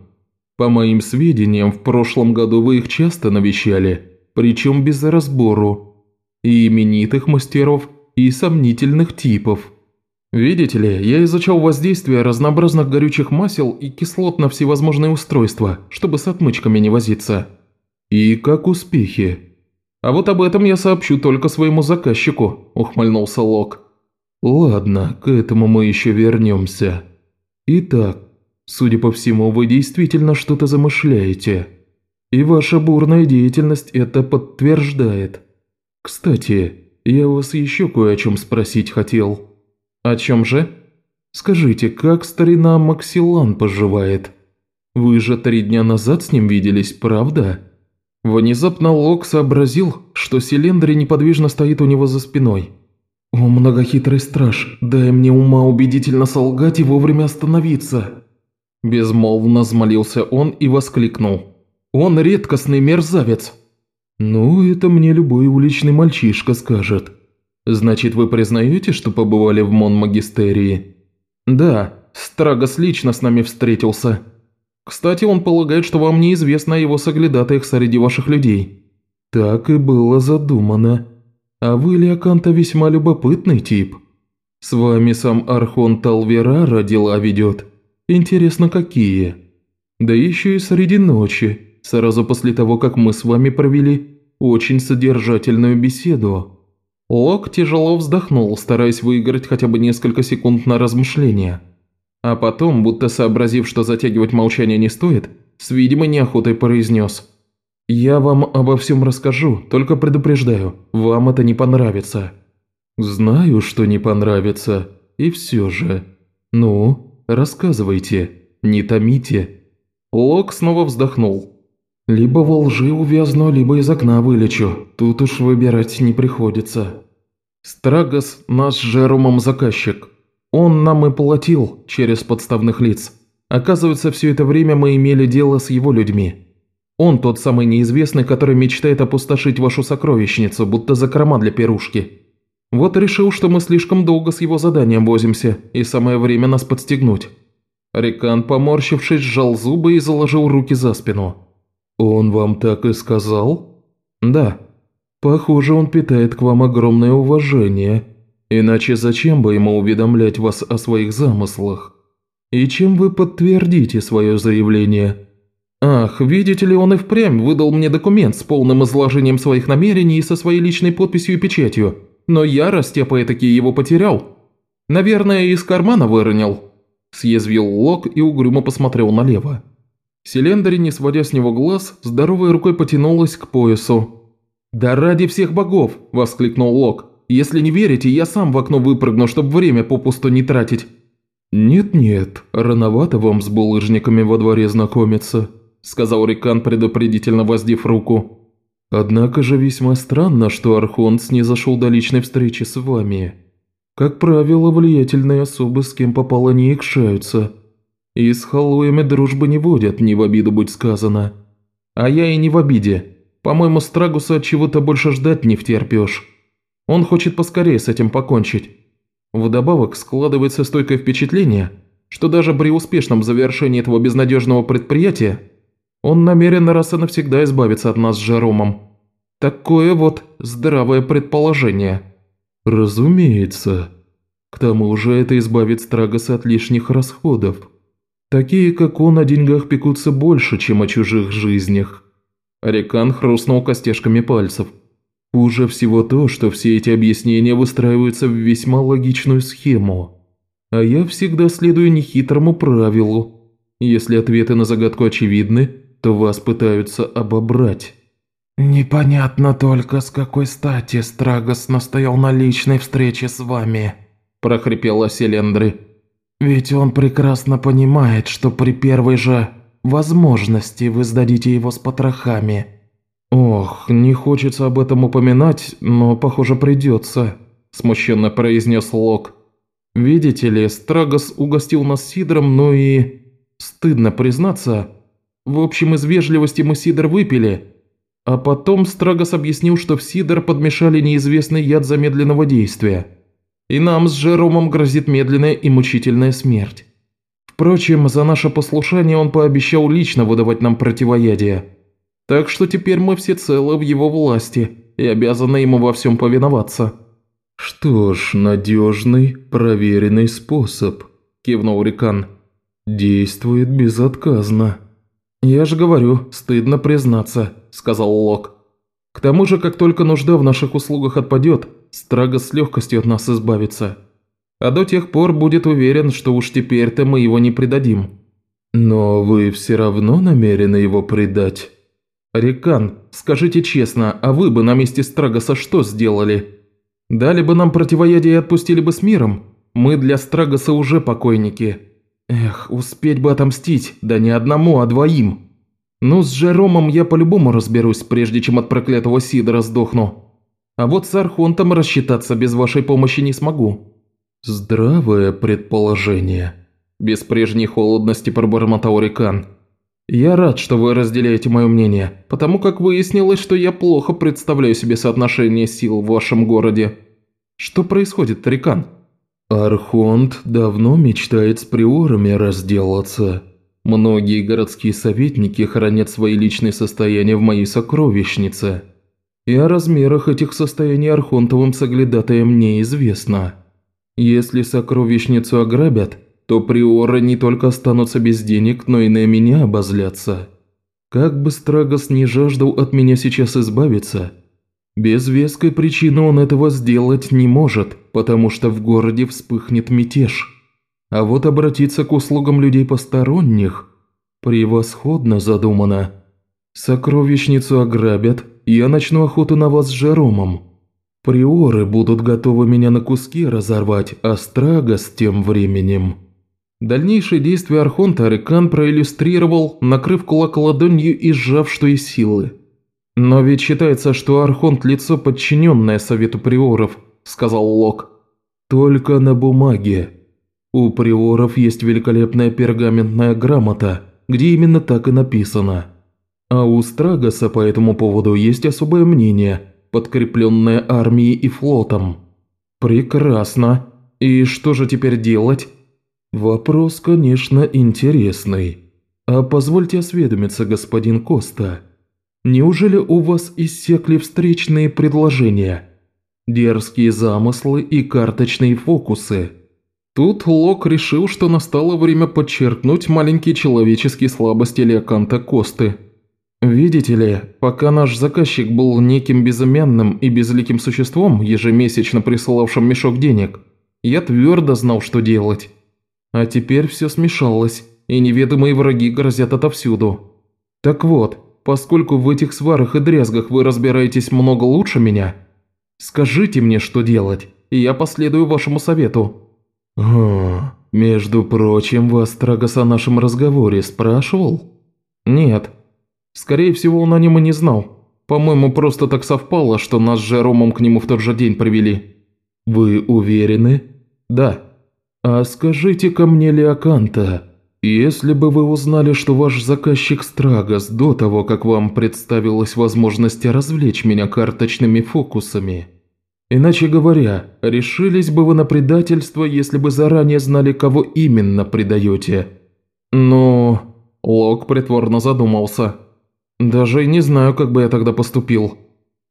Speaker 2: По моим сведениям, в прошлом году вы их часто навещали, причем без разбору. И именитых мастеров, и сомнительных типов.
Speaker 1: Видите ли, я изучал воздействие разнообразных горючих масел и кислот на всевозможные устройства, чтобы с отмычками не возиться.
Speaker 2: И как успехи?
Speaker 1: А вот об этом я сообщу только своему заказчику, ухмыльнулся Лок.
Speaker 2: Ладно, к этому мы еще вернемся. Итак, судя по всему, вы действительно что-то замышляете. И ваша бурная деятельность это подтверждает. Кстати, я вас еще кое о чем спросить хотел.
Speaker 1: О чем же?
Speaker 2: Скажите, как старина Максилан поживает? Вы же три дня назад с ним виделись, правда?
Speaker 1: Внезапно Лок сообразил, что Селендри неподвижно стоит у него за спиной. «О, многохитрый страж, дай мне ума убедительно солгать и вовремя остановиться!» Безмолвно взмолился он и воскликнул. «Он редкостный мерзавец!»
Speaker 2: «Ну, это мне любой уличный мальчишка скажет. Значит, вы признаете, что побывали в Монмагистерии?»
Speaker 1: «Да, Страгос лично с нами встретился. Кстати, он полагает, что вам неизвестно о его соглядатаях среди ваших людей».
Speaker 2: «Так и было задумано», а вы, Леоканта, весьма любопытный тип. С вами сам Архон Талверара дела ведет. Интересно, какие? Да еще и среди ночи, сразу после того, как мы с вами провели очень содержательную беседу».
Speaker 1: Лок тяжело вздохнул, стараясь выиграть хотя бы несколько секунд на размышление. А потом, будто сообразив, что затягивать молчание не стоит, с видимой неохотой произнес – «Я вам обо всем расскажу, только предупреждаю, вам это не понравится».
Speaker 2: «Знаю, что не понравится, и все же. Ну, рассказывайте, не томите».
Speaker 1: Лок снова вздохнул.
Speaker 2: «Либо во лжи увязну, либо из окна вылечу. Тут уж выбирать не приходится».
Speaker 1: «Страгос – наш Жеромом заказчик. Он нам и платил через подставных лиц. Оказывается, все это время мы имели дело с его людьми. Он тот самый неизвестный, который мечтает опустошить вашу сокровищницу, будто закрома для пирушки. Вот решил, что мы слишком долго с его заданием возимся, и самое время нас подстегнуть». Рекан, поморщившись, сжал зубы и заложил руки за спину.
Speaker 2: «Он вам так и сказал?»
Speaker 1: «Да».
Speaker 2: «Похоже, он питает к вам огромное уважение. Иначе зачем бы ему уведомлять вас о своих замыслах? И чем вы подтвердите свое заявление?»
Speaker 1: Ах, видите ли, он и впрямь выдал мне документ с полным изложением своих намерений и со своей личной подписью и печатью, но я, растепая таки, его потерял. Наверное, из кармана выронил». Съязвил Лок и угрюмо посмотрел налево. Селендри, не сводя с него глаз, здоровой рукой потянулась к поясу. «Да ради всех богов!» – воскликнул Лок. «Если не верите, я сам в окно выпрыгну, чтобы время попусту не тратить».
Speaker 2: «Нет-нет, рановато вам с булыжниками во дворе знакомиться», – сказал Рикан, предупредительно воздев руку. «Однако же весьма странно, что Архонт снизошел до личной встречи с вами. Как правило, влиятельные особы с кем попало не икшаются». И с халуями дружбы не водят, не в обиду будь сказано. А я и не в обиде. По-моему, Страгуса от чего-то больше ждать не втерпешь. Он хочет поскорее с этим покончить. Вдобавок складывается стойкое впечатление, что даже при успешном завершении этого безнадежного предприятия он намерен раз и навсегда избавиться от нас с Жеромом. Такое вот здравое предположение. Разумеется. К тому же это избавит Страгоса от лишних расходов. Такие, как он, о деньгах пекутся больше, чем о чужих жизнях».
Speaker 1: Рекан хрустнул костяшками пальцев.
Speaker 2: «Хуже всего то, что все эти объяснения выстраиваются в весьма логичную схему. А я всегда следую нехитрому правилу. Если ответы на загадку очевидны, то вас пытаются обобрать».
Speaker 3: «Непонятно только, с какой стати Страгос настоял на личной встрече с вами», – прохрипела Селендры. Ведь он прекрасно понимает, что при первой же возможности вы сдадите его с потрохами.
Speaker 1: Ох, не хочется об этом упоминать, но, похоже, придется, смущенно произнес Лок. Видите ли, Страгос угостил нас сидром, но и... Стыдно признаться. В общем, из вежливости мы сидр выпили, а потом Страгос объяснил, что в сидр подмешали неизвестный яд замедленного действия и нам с Жеромом грозит медленная и мучительная смерть. Впрочем, за наше послушание он пообещал лично выдавать нам противоядие. Так что теперь мы всецело в его власти и обязаны ему во всем повиноваться».
Speaker 2: «Что ж, надежный, проверенный способ», – кивнул Рикан. «Действует безотказно».
Speaker 1: «Я же говорю, стыдно признаться», – сказал Лок. «К тому же, как только нужда в наших услугах отпадет, Страга с легкостью от нас избавится. А до тех пор будет уверен, что уж теперь-то мы его не предадим».
Speaker 2: «Но вы все равно намерены его предать?»
Speaker 1: «Рекан, скажите честно, а вы бы на месте Страгоса что сделали? Дали бы нам противоядие и отпустили бы с миром? Мы для Страгоса уже покойники. Эх, успеть бы отомстить, да не одному, а двоим. Ну, с Жеромом я по-любому разберусь, прежде чем от проклятого Сидора сдохну. А вот с Архонтом рассчитаться без вашей помощи не смогу».
Speaker 2: «Здравое предположение», – без прежней холодности пробормотал Рикан.
Speaker 1: «Я рад, что вы разделяете мое мнение, потому как выяснилось, что я плохо представляю себе соотношение сил в вашем городе. Что происходит, Рикан?»
Speaker 2: «Архонт давно мечтает с приорами разделаться. Многие городские советники хранят свои личные состояния в моей сокровищнице» и о размерах этих состояний Архонтовым соглядатаем неизвестно. Если сокровищницу ограбят, то приоры не только останутся без денег, но и на меня обозлятся. Как бы Страгос не жаждал от меня сейчас избавиться, без веской причины он этого сделать не может, потому что в городе вспыхнет мятеж. А вот обратиться к услугам людей посторонних превосходно задумано. Сокровищницу ограбят, я начну охоту на вас с Жеромом. Приоры будут готовы меня на куски разорвать, а Страгос тем временем...»
Speaker 1: Дальнейшие действия Архонта Арикан проиллюстрировал, накрыв кулак ладонью и сжав что из силы. «Но ведь считается, что Архонт – лицо, подчиненное Совету Приоров», – сказал Лок.
Speaker 2: «Только на бумаге. У Приоров есть великолепная пергаментная грамота, где именно так и написано». А у Страгоса по этому поводу есть особое мнение, подкрепленное армией и флотом.
Speaker 1: Прекрасно. И что же теперь делать?
Speaker 2: Вопрос, конечно, интересный. А позвольте осведомиться, господин Коста. Неужели у вас иссекли встречные предложения? Дерзкие замыслы и карточные фокусы?
Speaker 1: Тут Лок решил, что настало время подчеркнуть маленькие человеческие слабости Леоканта Косты. Видите ли, пока наш заказчик был неким безымянным и безликим существом, ежемесячно присылавшим мешок денег, я твердо знал, что делать. А теперь все смешалось, и неведомые враги грозят отовсюду. Так вот, поскольку в этих сварах и дрязгах вы разбираетесь много лучше меня, скажите мне, что делать, и я последую вашему совету.
Speaker 3: «О, между прочим, вас Трагос о нашем разговоре спрашивал?»
Speaker 1: «Нет. Скорее всего, он о нем и не знал. По-моему, просто так совпало, что нас с Жеромом к нему в тот же день привели».
Speaker 3: «Вы уверены?»
Speaker 1: «Да».
Speaker 3: «А скажите-ка мне, Леоканта, если бы вы узнали, что ваш заказчик Страгос до того, как вам представилась возможность развлечь меня карточными фокусами, Иначе говоря, решились бы вы на предательство, если бы заранее знали, кого именно предаете?»
Speaker 1: «Ну...» – Лок притворно задумался. «Даже и не знаю, как бы я тогда поступил.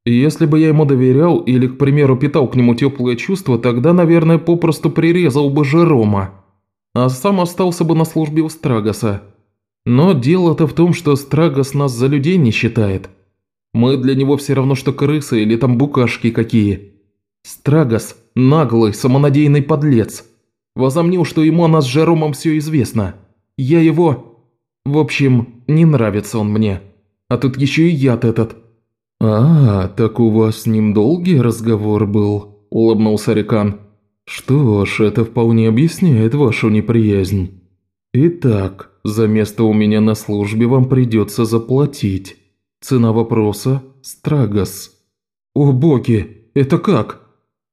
Speaker 1: Если бы я ему доверял или, к примеру, питал к нему теплые чувства, тогда, наверное, попросту прирезал бы Жерома, а сам остался бы на службе у Страгоса. Но дело-то в том, что Страгос нас за людей не считает. Мы для него все равно, что крысы или там букашки какие». Страгос – наглый, самонадеянный подлец. Возомнил, что ему о нас с Жеромом все известно. Я его... В общем, не нравится он мне. А тут еще и яд этот.
Speaker 3: «А, так у вас с ним долгий разговор был?» – улыбнулся Рекан. «Что ж, это вполне объясняет вашу неприязнь. Итак, за место у меня на службе вам придется заплатить. Цена вопроса – Страгос».
Speaker 1: «О боги, это как?»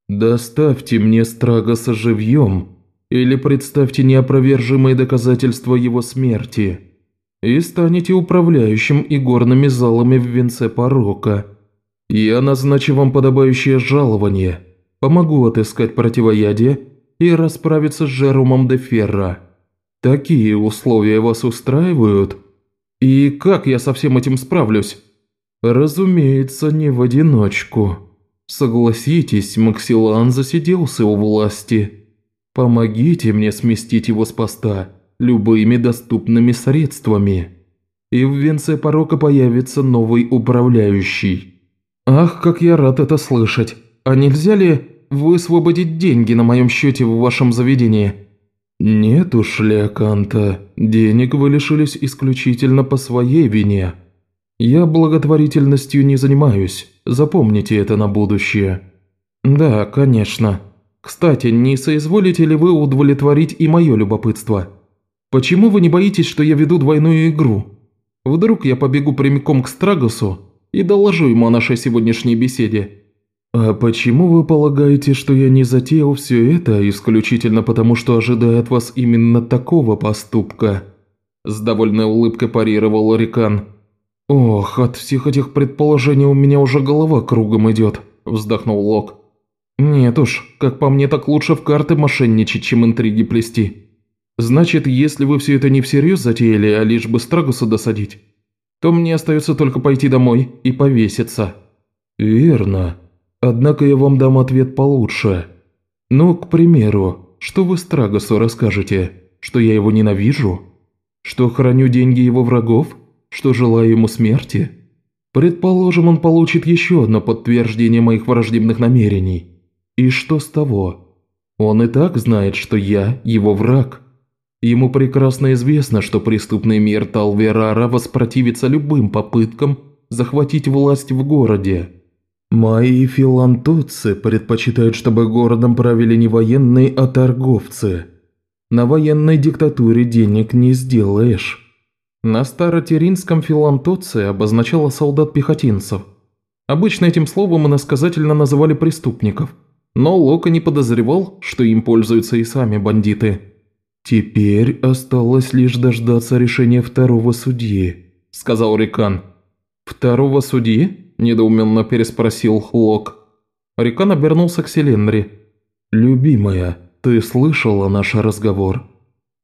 Speaker 3: «Доставьте мне Страгоса живьем, или представьте неопровержимые доказательства его смерти, и станете управляющим игорными залами в венце порока. Я назначу вам подобающее жалование, помогу отыскать противоядие и расправиться с Жеромом де Ферра. Такие условия вас устраивают?»
Speaker 1: «И как я со всем этим справлюсь?»
Speaker 3: «Разумеется, не в одиночку». Согласитесь, Максилан засиделся у власти. Помогите мне сместить его с поста любыми доступными средствами. И в венце порока появится новый управляющий.
Speaker 1: Ах, как я рад это слышать. А нельзя ли высвободить деньги на моем счете в вашем заведении?
Speaker 3: Нет уж, Леоканта, денег вы лишились исключительно по своей вине. Я благотворительностью не занимаюсь, запомните это на будущее».
Speaker 1: «Да, конечно. Кстати, не соизволите ли вы удовлетворить и мое любопытство? Почему вы не боитесь, что я веду двойную игру? Вдруг я побегу прямиком к Страгосу и доложу ему о нашей сегодняшней беседе?»
Speaker 3: «А почему вы полагаете, что я не затеял все это исключительно потому, что ожидаю от вас именно такого поступка?»
Speaker 1: С довольной улыбкой парировал Рикан.
Speaker 3: «Ох, от всех этих предположений у меня уже голова кругом идет», – вздохнул Лок.
Speaker 1: «Нет уж, как по мне, так лучше в карты мошенничать, чем интриги плести. Значит, если вы все это не всерьез затеяли, а лишь бы Страгуса досадить, то мне остается только пойти домой и повеситься».
Speaker 3: «Верно. Однако я вам дам ответ получше. Ну, к примеру, что вы Страгусу расскажете? Что я его ненавижу? Что храню деньги его врагов?» что желаю ему смерти? Предположим, он получит еще одно подтверждение моих враждебных намерений. И что с того? Он и так знает, что я его враг. Ему прекрасно известно, что преступный мир Талверара воспротивится любым попыткам захватить власть в городе. Мои филантоцы предпочитают, чтобы городом правили не военные, а торговцы. На военной диктатуре денег не сделаешь.
Speaker 1: На старотеринском филантоце обозначало солдат-пехотинцев. Обычно этим словом иносказательно называли преступников, но Лока не подозревал, что им пользуются и сами бандиты.
Speaker 3: «Теперь осталось лишь дождаться решения второго судьи», – сказал Рикан.
Speaker 1: «Второго судьи?» – недоуменно переспросил Лок. Рикан обернулся к Селенри.
Speaker 3: «Любимая, ты слышала наш разговор?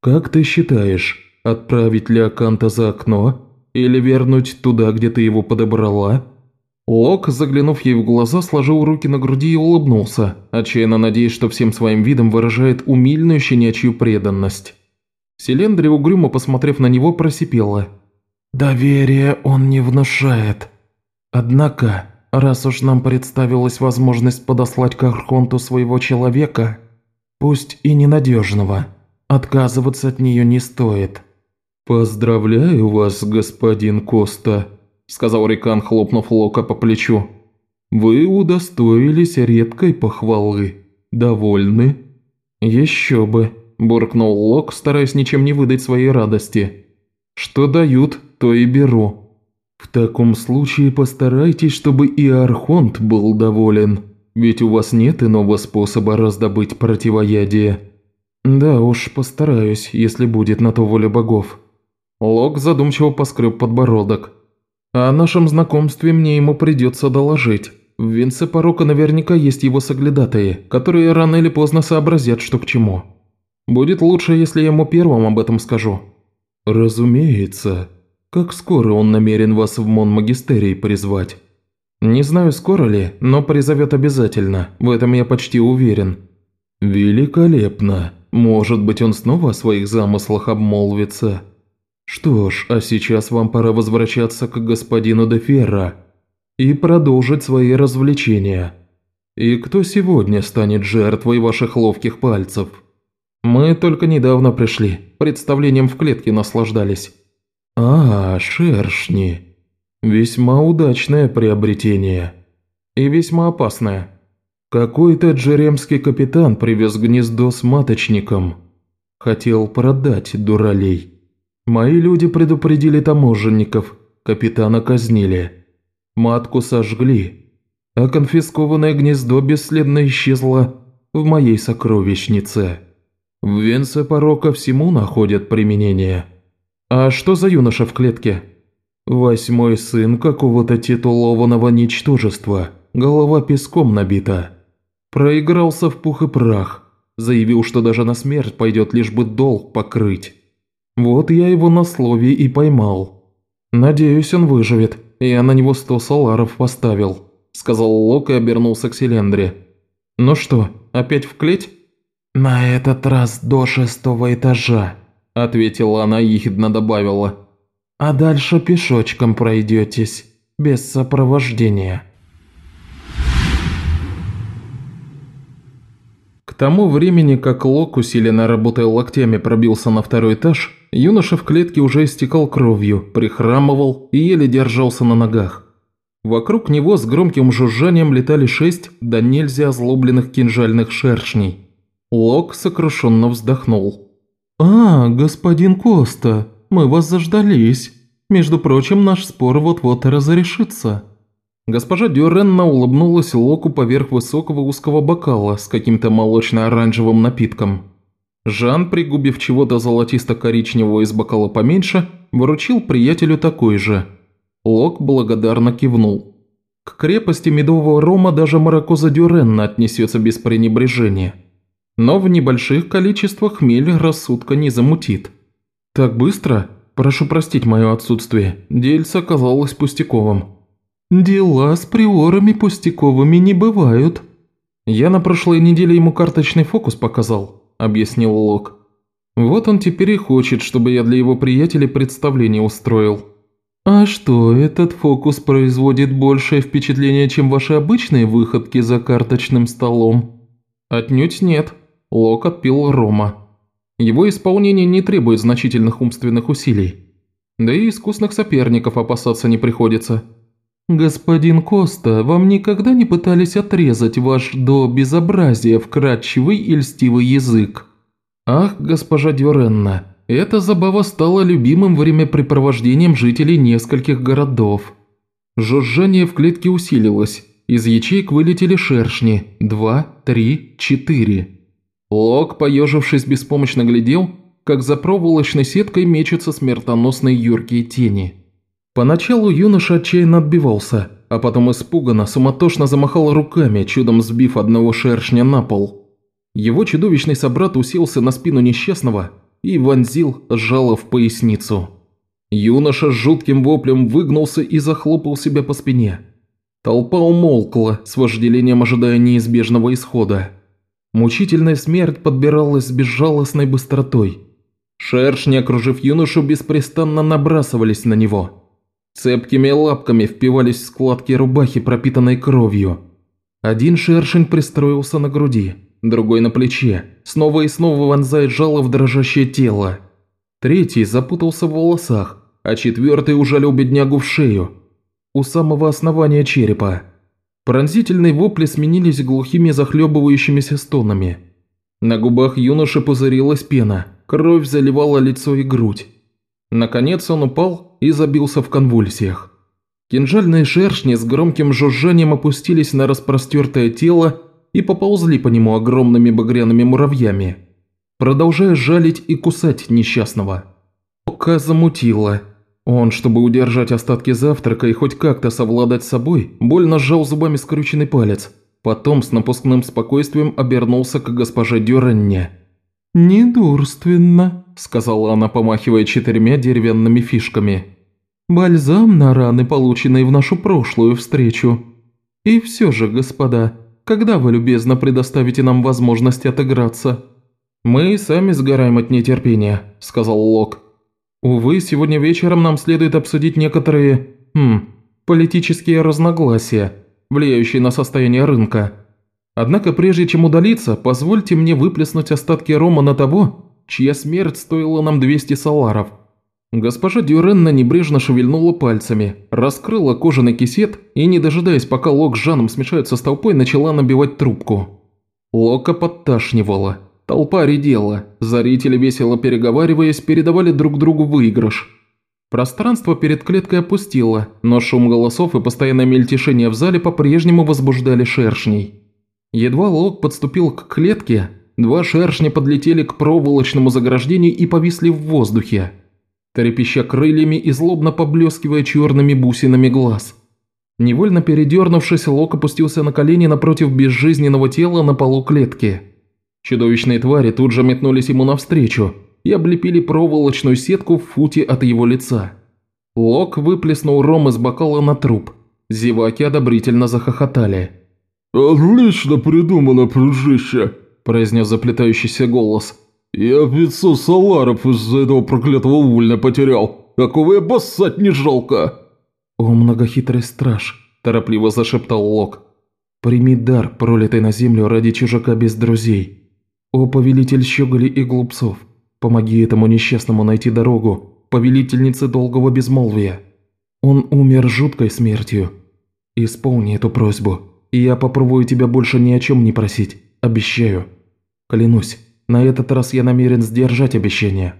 Speaker 3: Как ты считаешь, Отправить Леоканта за окно? Или вернуть туда, где ты его подобрала?
Speaker 1: Лок, заглянув ей в глаза, сложил руки на груди и улыбнулся, отчаянно надеясь, что всем своим видом выражает умильную щенячью преданность. Селендри, угрюмо посмотрев на него, просипела.
Speaker 3: «Доверие он не внушает. Однако, раз уж нам представилась возможность подослать к Архонту своего человека, пусть и ненадежного, отказываться от нее не стоит».
Speaker 2: «Поздравляю вас, господин Коста», – сказал Рикан, хлопнув Лока по плечу. «Вы удостоились редкой похвалы. Довольны?»
Speaker 1: «Еще бы», – буркнул Лок, стараясь ничем не выдать своей радости. «Что дают, то и беру».
Speaker 2: «В таком случае постарайтесь, чтобы и Архонт был доволен, ведь у вас нет иного способа раздобыть противоядие».
Speaker 1: «Да уж, постараюсь, если будет на то воля богов». Лок задумчиво поскреб подбородок. О нашем знакомстве мне ему придется доложить. В венце порока наверняка есть его соглядатые, которые рано или поздно сообразят, что к чему. Будет лучше, если я ему первым об этом скажу».
Speaker 2: «Разумеется. Как скоро он намерен вас в Монмагистерий призвать?»
Speaker 1: «Не знаю, скоро ли, но призовет обязательно. В этом я почти уверен».
Speaker 2: «Великолепно. Может быть, он снова о своих замыслах обмолвится?» «Что ж, а сейчас вам пора возвращаться к господину де Ферра и продолжить свои развлечения. И кто сегодня станет жертвой ваших ловких пальцев?»
Speaker 1: «Мы только недавно пришли, представлением в клетке наслаждались».
Speaker 2: «А, шершни. Весьма удачное приобретение.
Speaker 1: И весьма опасное.
Speaker 2: Какой-то джеремский капитан привез гнездо с маточником. Хотел продать дуралей». Мои люди предупредили таможенников, капитана казнили. Матку сожгли, а конфискованное гнездо бесследно исчезло в моей сокровищнице. В венце порока всему находят применение.
Speaker 1: А что за юноша в клетке?
Speaker 2: Восьмой сын какого-то титулованного ничтожества, голова песком набита. Проигрался в пух и прах, заявил, что даже на смерть пойдет, лишь бы долг покрыть. Вот я его на слове и поймал.
Speaker 1: Надеюсь, он выживет. Я на него сто саларов поставил», – сказал Лок и обернулся к Селендре. «Ну что, опять в клеть?»
Speaker 3: «На этот раз до шестого этажа», – ответила она и ехидно добавила. «А дальше пешочком пройдетесь, без сопровождения».
Speaker 1: К тому времени, как Лок, усиленно работая локтями, пробился на второй этаж, юноша в клетке уже истекал кровью, прихрамывал и еле держался на ногах. Вокруг него с громким жужжанием летали шесть да нельзя озлобленных кинжальных шершней. Лок сокрушенно вздохнул.
Speaker 3: «А, господин Коста, мы вас заждались. Между прочим, наш спор вот-вот разрешится».
Speaker 1: Госпожа Дюренна улыбнулась Локу поверх высокого узкого бокала с каким-то молочно-оранжевым напитком. Жан, пригубив чего-то золотисто-коричневого из бокала поменьше, выручил приятелю такой же. Лок благодарно кивнул. К крепости медового рома даже Маракоза Дюренна отнесется без пренебрежения. Но в небольших количествах хмель рассудка не замутит. «Так быстро? Прошу простить мое отсутствие. Дельце оказалось пустяковым».
Speaker 3: «Дела с приорами пустяковыми не бывают».
Speaker 1: «Я на прошлой неделе ему карточный фокус показал», – объяснил Лок. «Вот он теперь и хочет, чтобы я для его приятелей представление устроил».
Speaker 3: «А что, этот фокус производит большее впечатление, чем ваши обычные выходки за карточным столом?»
Speaker 1: «Отнюдь нет», – Лок отпил Рома. «Его исполнение не требует значительных умственных усилий. Да и искусных соперников опасаться не приходится».
Speaker 3: «Господин Коста, вам никогда не пытались отрезать ваш до безобразия вкрадчивый и льстивый язык?»
Speaker 1: «Ах, госпожа Дюренна, эта забава стала любимым времяпрепровождением жителей нескольких городов. Жужжание в клетке усилилось, из ячеек вылетели шершни, два, три, четыре. Лок, поежившись, беспомощно глядел, как за проволочной сеткой мечутся смертоносные юркие тени». Поначалу юноша отчаянно отбивался, а потом испуганно, суматошно замахал руками, чудом сбив одного шершня на пол. Его чудовищный собрат уселся на спину несчастного и вонзил жало в поясницу. Юноша с жутким воплем выгнулся и захлопал себя по спине. Толпа умолкла, с вожделением ожидая неизбежного исхода. Мучительная смерть подбиралась с безжалостной быстротой. Шершни, окружив юношу, беспрестанно набрасывались на него. Цепкими лапками впивались в складки рубахи, пропитанной кровью. Один шершень пристроился на груди, другой на плече, снова и снова вонзает жало в дрожащее тело. Третий запутался в волосах, а четвертый ужалил беднягу в шею, у самого основания черепа. Пронзительные вопли сменились глухими захлебывающимися стонами. На губах юноши пузырилась пена, кровь заливала лицо и грудь. Наконец он упал и забился в конвульсиях. Кинжальные шершни с громким жужжанием опустились на распростертое тело и поползли по нему огромными багряными муравьями, продолжая жалить и кусать несчастного. Ока замутило, он, чтобы удержать остатки завтрака и хоть как-то совладать с собой, больно сжал зубами скрюченный палец. Потом с напускным спокойствием обернулся к госпоже Дюренне.
Speaker 3: «Недурственно», – сказала она, помахивая четырьмя деревянными фишками. «Бальзам на раны, полученные в нашу прошлую встречу. И все же, господа, когда вы любезно предоставите нам возможность отыграться?»
Speaker 1: «Мы сами сгораем от нетерпения», – сказал Лок. Увы, сегодня вечером нам следует обсудить некоторые, хм, политические разногласия, влияющие на состояние рынка. Однако прежде чем удалиться, позвольте мне выплеснуть остатки рома на того, чья смерть стоила нам 200 саларов. Госпожа Дюренна небрежно шевельнула пальцами, раскрыла кожаный кисет и, не дожидаясь, пока Лок с Жаном смешаются с толпой, начала набивать трубку. Лока подташнивала. Толпа редела, зрители, весело переговариваясь, передавали друг другу выигрыш. Пространство перед клеткой опустило, но шум голосов и постоянное мельтешение в зале по-прежнему возбуждали шершней. Едва Лок подступил к клетке, два шершня подлетели к проволочному заграждению и повисли в воздухе, трепеща крыльями и злобно поблескивая черными бусинами глаз. Невольно передернувшись, Лок опустился на колени напротив безжизненного тела на полу клетки – Чудовищные твари тут же метнулись ему навстречу и облепили проволочную сетку в футе от его лица. Лок выплеснул ром из бокала на труп. Зеваки одобрительно захохотали.
Speaker 2: «Отлично придумано, пружище!»
Speaker 1: – произнес заплетающийся голос.
Speaker 2: «Я 500 саларов из-за этого проклятого увольня потерял. Какого я боссать не жалко!»
Speaker 1: «О, многохитрый страж!» – торопливо зашептал Лок. «Прими дар, пролитый на землю ради чужака без друзей. «О, повелитель щеголей и глупцов, помоги этому несчастному найти дорогу, повелительнице долгого безмолвия. Он умер жуткой смертью. Исполни эту просьбу, и я попробую тебя больше ни о чем не просить, обещаю. Клянусь, на этот раз я намерен сдержать обещание».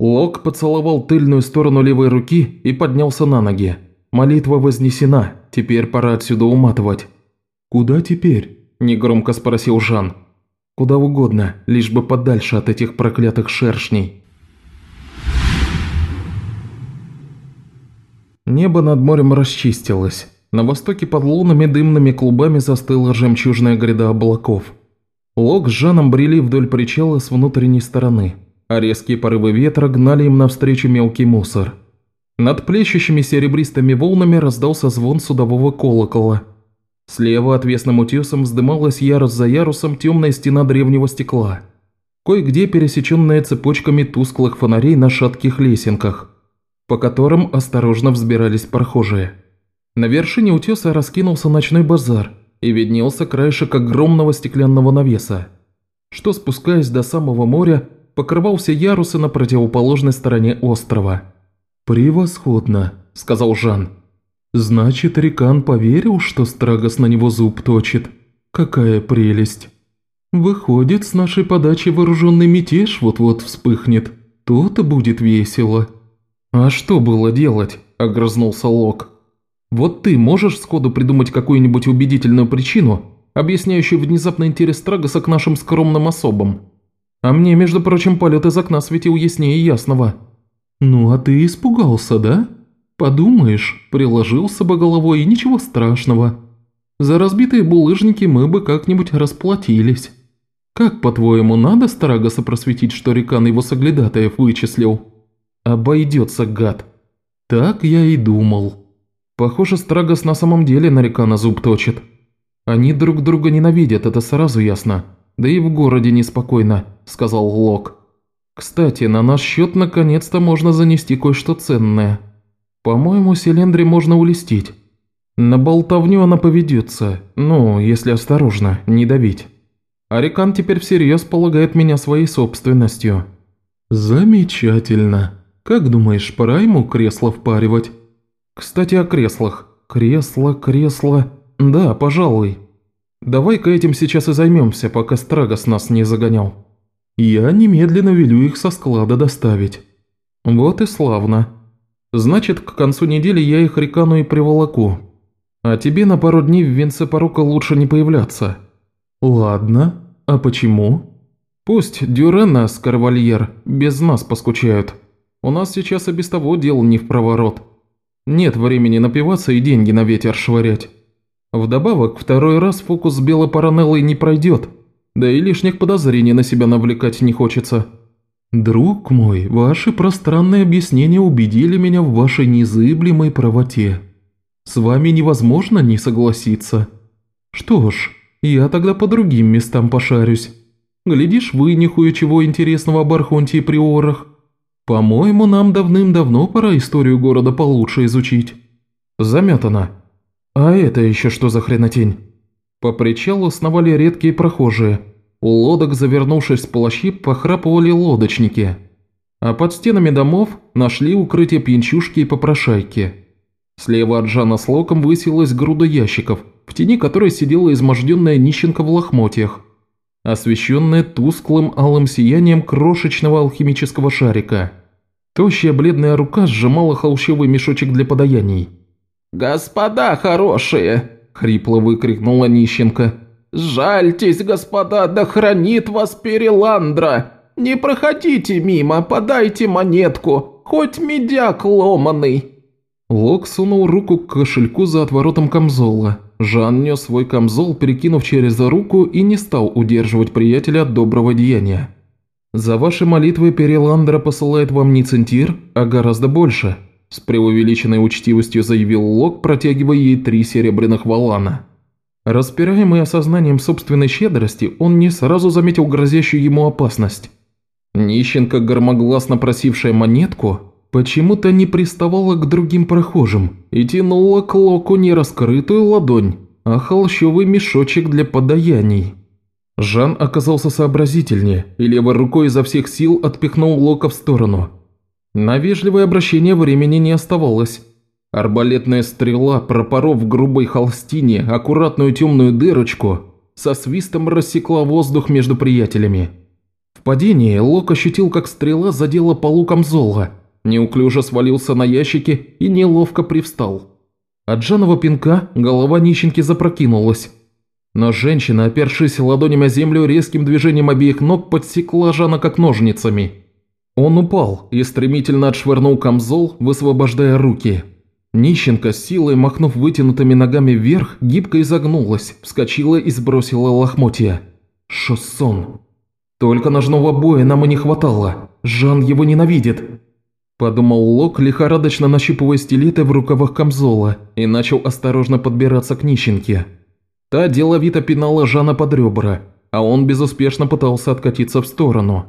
Speaker 1: Лок поцеловал тыльную сторону левой руки и поднялся на ноги. Молитва вознесена, теперь пора отсюда уматывать. «Куда теперь?» – негромко спросил Жан. Куда угодно, лишь бы подальше от этих проклятых шершней. Небо над морем расчистилось. На востоке под лунами дымными клубами застыла жемчужная гряда облаков. Лок с Жаном брели вдоль причала с внутренней стороны, а резкие порывы ветра гнали им навстречу мелкий мусор. Над плещущими серебристыми волнами раздался звон судового колокола – Слева отвесным утесом вздымалась ярус за ярусом темная стена древнего стекла, кое-где пересеченная цепочками тусклых фонарей на шатких лесенках, по которым осторожно взбирались прохожие. На вершине утеса раскинулся ночной базар и виднелся краешек огромного стеклянного навеса, что, спускаясь до самого моря, покрывал все ярусы на противоположной стороне острова. «Превосходно», – сказал Жан. Значит, Рикан поверил, что Страгос на него зуб точит. Какая прелесть. Выходит, с нашей подачи вооруженный мятеж вот-вот вспыхнет. То-то будет весело. А что было делать? Огрызнулся Лок. Вот ты можешь сходу придумать какую-нибудь убедительную причину, объясняющую внезапный интерес Страгоса к нашим скромным особам? А мне, между прочим, полет из окна светил яснее ясного. Ну, а ты испугался, да? Подумаешь, приложился бы головой и ничего страшного. За разбитые булыжники мы бы как-нибудь расплатились. Как, по-твоему, надо Старагаса просветить, что Рикан его соглядатаев вычислил? Обойдется, гад. Так я и думал. Похоже, Страгос на самом деле на река на зуб точит. Они друг друга ненавидят, это сразу ясно. Да и в городе неспокойно», – сказал Лок. «Кстати, на наш счет наконец-то можно занести кое-что ценное. По-моему, Селендре можно улестить. На болтовню она поведется, ну, если осторожно, не давить. Арикан теперь всерьез полагает меня своей собственностью». «Замечательно. Как думаешь, пора ему кресло впаривать?» «Кстати, о креслах. Кресло, кресло. Да, пожалуй. Давай-ка этим сейчас и займемся, пока Страгос нас не загонял. Я немедленно велю их со склада доставить». «Вот и славно. Значит, к концу недели я их рекану и приволоку. А тебе на пару дней в венце порока лучше не появляться». «Ладно. А почему?» «Пусть Дюрена с Карвальер без нас поскучают. У нас сейчас и без того дел не в проворот. Нет времени напиваться и деньги на ветер швырять. Вдобавок, второй раз фокус с белой паранеллой не пройдет, да и лишних подозрений на себя навлекать не хочется. Друг мой, ваши пространные объяснения убедили меня в вашей незыблемой правоте. С вами невозможно не согласиться. Что ж, я тогда по другим местам пошарюсь. Глядишь, вынюхаю чего интересного об Архонте и Приорах. «По-моему, нам давным-давно пора историю города получше изучить». «Заметано. А это еще что за хренотень?» По причалу сновали редкие прохожие. У лодок, завернувшись в плащи, похрапывали лодочники. А под стенами домов нашли укрытие пьянчушки и попрошайки. Слева от Жана с Локом высилась груда ящиков, в тени которой сидела изможденная нищенка в лохмотьях освещенная тусклым алым сиянием крошечного алхимического шарика. Тощая бледная рука сжимала холщовый мешочек для подаяний.
Speaker 4: «Господа хорошие!» – хрипло выкрикнула нищенка. «Жальтесь, господа, да хранит вас Переландра! Не проходите мимо, подайте монетку, хоть медяк ломаный!»
Speaker 1: Лок сунул руку к кошельку за отворотом камзола. Жан нес свой камзол, перекинув через руку, и не стал удерживать приятеля от доброго деяния. «За ваши молитвы Переландра посылает вам не центир, а гораздо больше», с преувеличенной учтивостью заявил Лок, протягивая ей три серебряных валана. Распираемый осознанием собственной щедрости, он не сразу заметил грозящую ему опасность. Нищенка, громогласно просившая монетку, почему-то не приставала к другим прохожим и тянула к Локу не раскрытую ладонь, а холщовый мешочек для подаяний. Жан оказался сообразительнее и левой рукой изо всех сил отпихнул Лока в сторону. На вежливое обращение времени не оставалось. Арбалетная стрела, пропоров в грубой холстине аккуратную темную дырочку, со свистом рассекла воздух между приятелями. В падении Лок ощутил, как стрела задела полу камзола – неуклюже свалился на ящики и неловко привстал. От Жанова пинка голова нищенки запрокинулась. Но женщина, опершись ладонями о землю, резким движением обеих ног подсекла Жана как ножницами. Он упал и стремительно отшвырнул камзол, высвобождая руки. Нищенка, силой махнув вытянутыми ногами вверх, гибко изогнулась, вскочила и сбросила лохмотья. Шоссон. Только ножного боя нам и не хватало. Жан его ненавидит. Подумал Лок, лихорадочно нащупывая стилеты в рукавах камзола, и начал осторожно подбираться к нищенке. Та деловито пинала Жана под ребра, а он безуспешно пытался откатиться в сторону.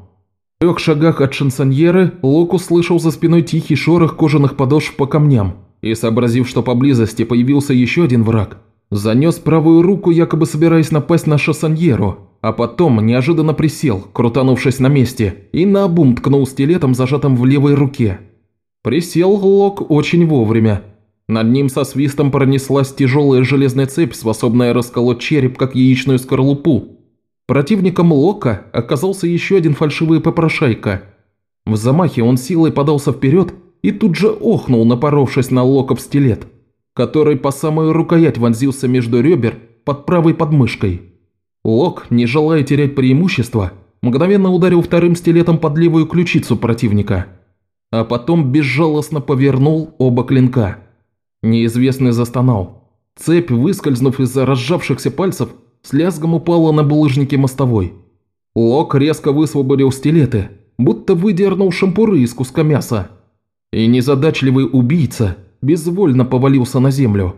Speaker 1: В трех шагах от шансоньеры Лок услышал за спиной тихий шорох кожаных подошв по камням и, сообразив, что поблизости появился еще один враг, занес правую руку, якобы собираясь напасть на шансоньеру, а потом неожиданно присел, крутанувшись на месте, и наобум ткнул стилетом, зажатым в левой руке. Присел Лок очень вовремя. Над ним со свистом пронеслась тяжелая железная цепь, способная расколоть череп, как яичную скорлупу. Противником Лока оказался еще один фальшивый попрошайка. В замахе он силой подался вперед и тут же охнул, напоровшись на Локов стилет, который по самую рукоять вонзился между ребер под правой подмышкой. Лок, не желая терять преимущество, мгновенно ударил вторым стилетом под левую ключицу противника, а потом безжалостно повернул оба клинка. Неизвестный застонал. Цепь, выскользнув из-за разжавшихся пальцев, с лязгом упала на булыжники мостовой. Лок резко высвободил стилеты, будто выдернул шампуры из куска мяса. И незадачливый убийца безвольно повалился на землю.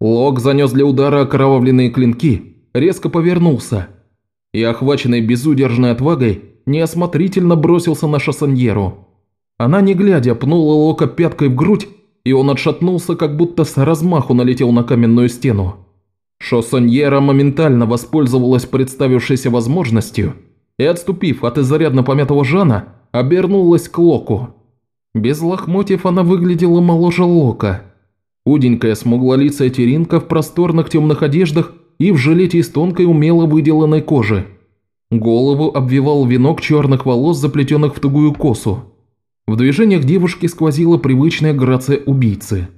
Speaker 1: Лок занес для удара окровавленные клинки, резко повернулся и, охваченный безудержной отвагой, неосмотрительно бросился на шассоньеру. Она, не глядя, пнула Лока пяткой в грудь, и он отшатнулся, как будто с размаху налетел на каменную стену. Шоссоньера моментально воспользовалась представившейся возможностью и, отступив от изрядно помятого Жана, обернулась к Локу. Без лохмотьев она выглядела моложе Лока. Уденькая смуглолицая теринка в просторных темных одеждах и в жилете из тонкой умело выделанной кожи. Голову обвивал венок черных волос, заплетенных в тугую косу. В движениях девушки сквозила привычная грация убийцы.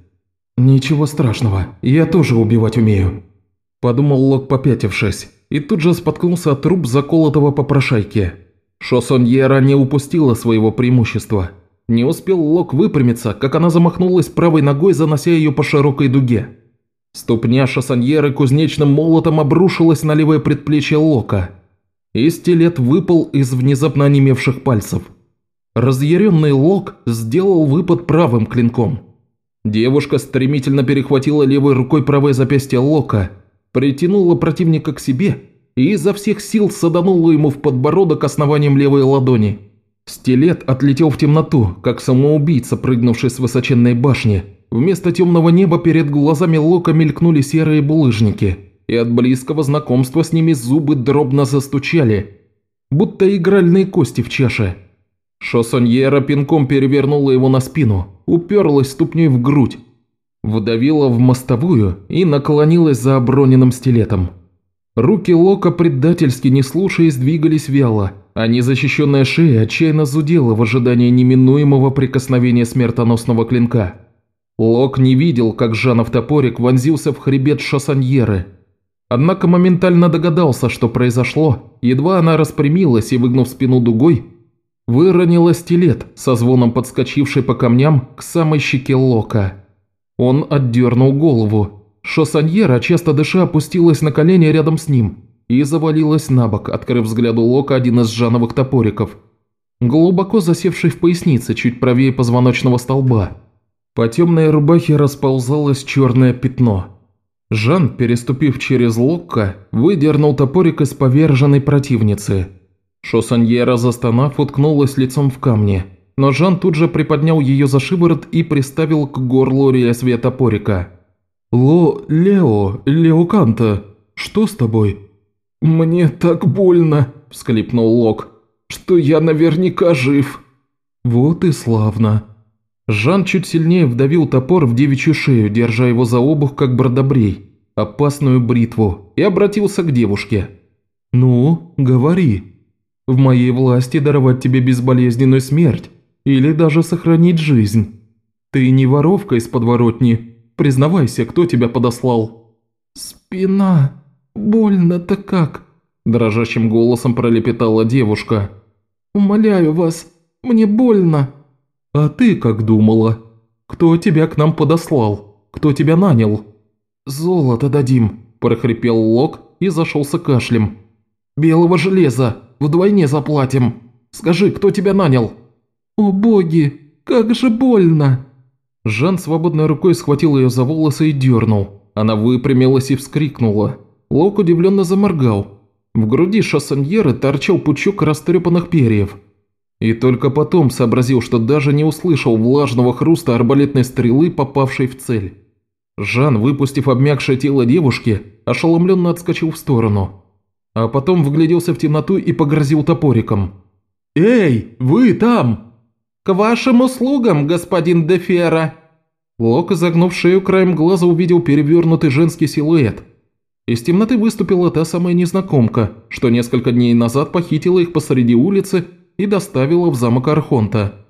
Speaker 1: «Ничего страшного, я тоже убивать умею», – подумал Лок, попятившись, и тут же споткнулся от труп заколотого попрошайки. Шосоньера не упустила своего преимущества. Не успел Лок выпрямиться, как она замахнулась правой ногой, занося ее по широкой дуге. Ступня шоссоньеры кузнечным молотом обрушилась на левое предплечье Лока. И стилет выпал из внезапно онемевших пальцев. Разъяренный Лок сделал выпад правым клинком. Девушка стремительно перехватила левой рукой правое запястье Лока, притянула противника к себе и изо всех сил саданула ему в подбородок основанием левой ладони. Стилет отлетел в темноту, как самоубийца, прыгнувший с высоченной башни. Вместо темного неба перед глазами Лока мелькнули серые булыжники, и от близкого знакомства с ними зубы дробно застучали, будто игральные кости в чаше. Шосоньера пинком перевернула его на спину, уперлась ступней в грудь, вдавила в мостовую и наклонилась за оброненным стилетом. Руки Лока предательски не слушаясь двигались вяло, а незащищенная шея отчаянно зудела в ожидании неминуемого прикосновения смертоносного клинка. Лок не видел, как Жанов топорик вонзился в хребет шоссоньеры. Однако моментально догадался, что произошло, едва она распрямилась и, выгнув спину дугой, Выронила стилет, со звоном подскочивший по камням к самой щеке Лока. Он отдернул голову. Шоссаньера, часто дыша, опустилась на колени рядом с ним и завалилась на бок, открыв взгляду Лока один из жановых топориков. Глубоко засевший в пояснице, чуть правее позвоночного столба. По темной рубахе расползалось черное пятно. Жан, переступив через Локка, выдернул топорик из поверженной противницы – Шосаньера, застонав, уткнулась лицом в камни, но Жан тут же приподнял ее за шиворот и приставил к горлу лезвие топорика. «Ло... Лео... Леоканта, что с тобой?» «Мне так больно», – всклипнул Лок, – «что я наверняка жив». «Вот и славно». Жан чуть сильнее вдавил топор в девичью шею, держа его за обух, как бродобрей, опасную бритву, и обратился к девушке. «Ну, говори». В моей власти даровать тебе безболезненную смерть или даже сохранить жизнь. Ты не воровка из подворотни. Признавайся, кто тебя подослал». «Спина. Больно-то как?» Дрожащим голосом пролепетала девушка. «Умоляю вас, мне больно». «А ты как думала? Кто тебя к нам подослал? Кто тебя нанял?» «Золото дадим», – прохрипел Лок и зашелся кашлем. «Белого железа, Вдвойне заплатим. Скажи, кто тебя нанял?» «О боги, как же больно!» Жан свободной рукой схватил ее за волосы и дернул. Она выпрямилась и вскрикнула. Лок удивленно заморгал. В груди шассоньеры торчал пучок растрепанных перьев. И только потом сообразил, что даже не услышал влажного хруста арбалетной стрелы, попавшей в цель. Жан, выпустив обмякшее тело девушки, ошеломленно отскочил в сторону а потом вгляделся в темноту и погрозил топориком. «Эй, вы там!» «К вашим услугам, господин Дефера!» Лок, изогнув шею краем глаза, увидел перевернутый женский силуэт. Из темноты выступила та самая незнакомка, что несколько дней назад похитила их посреди улицы и доставила в замок Архонта.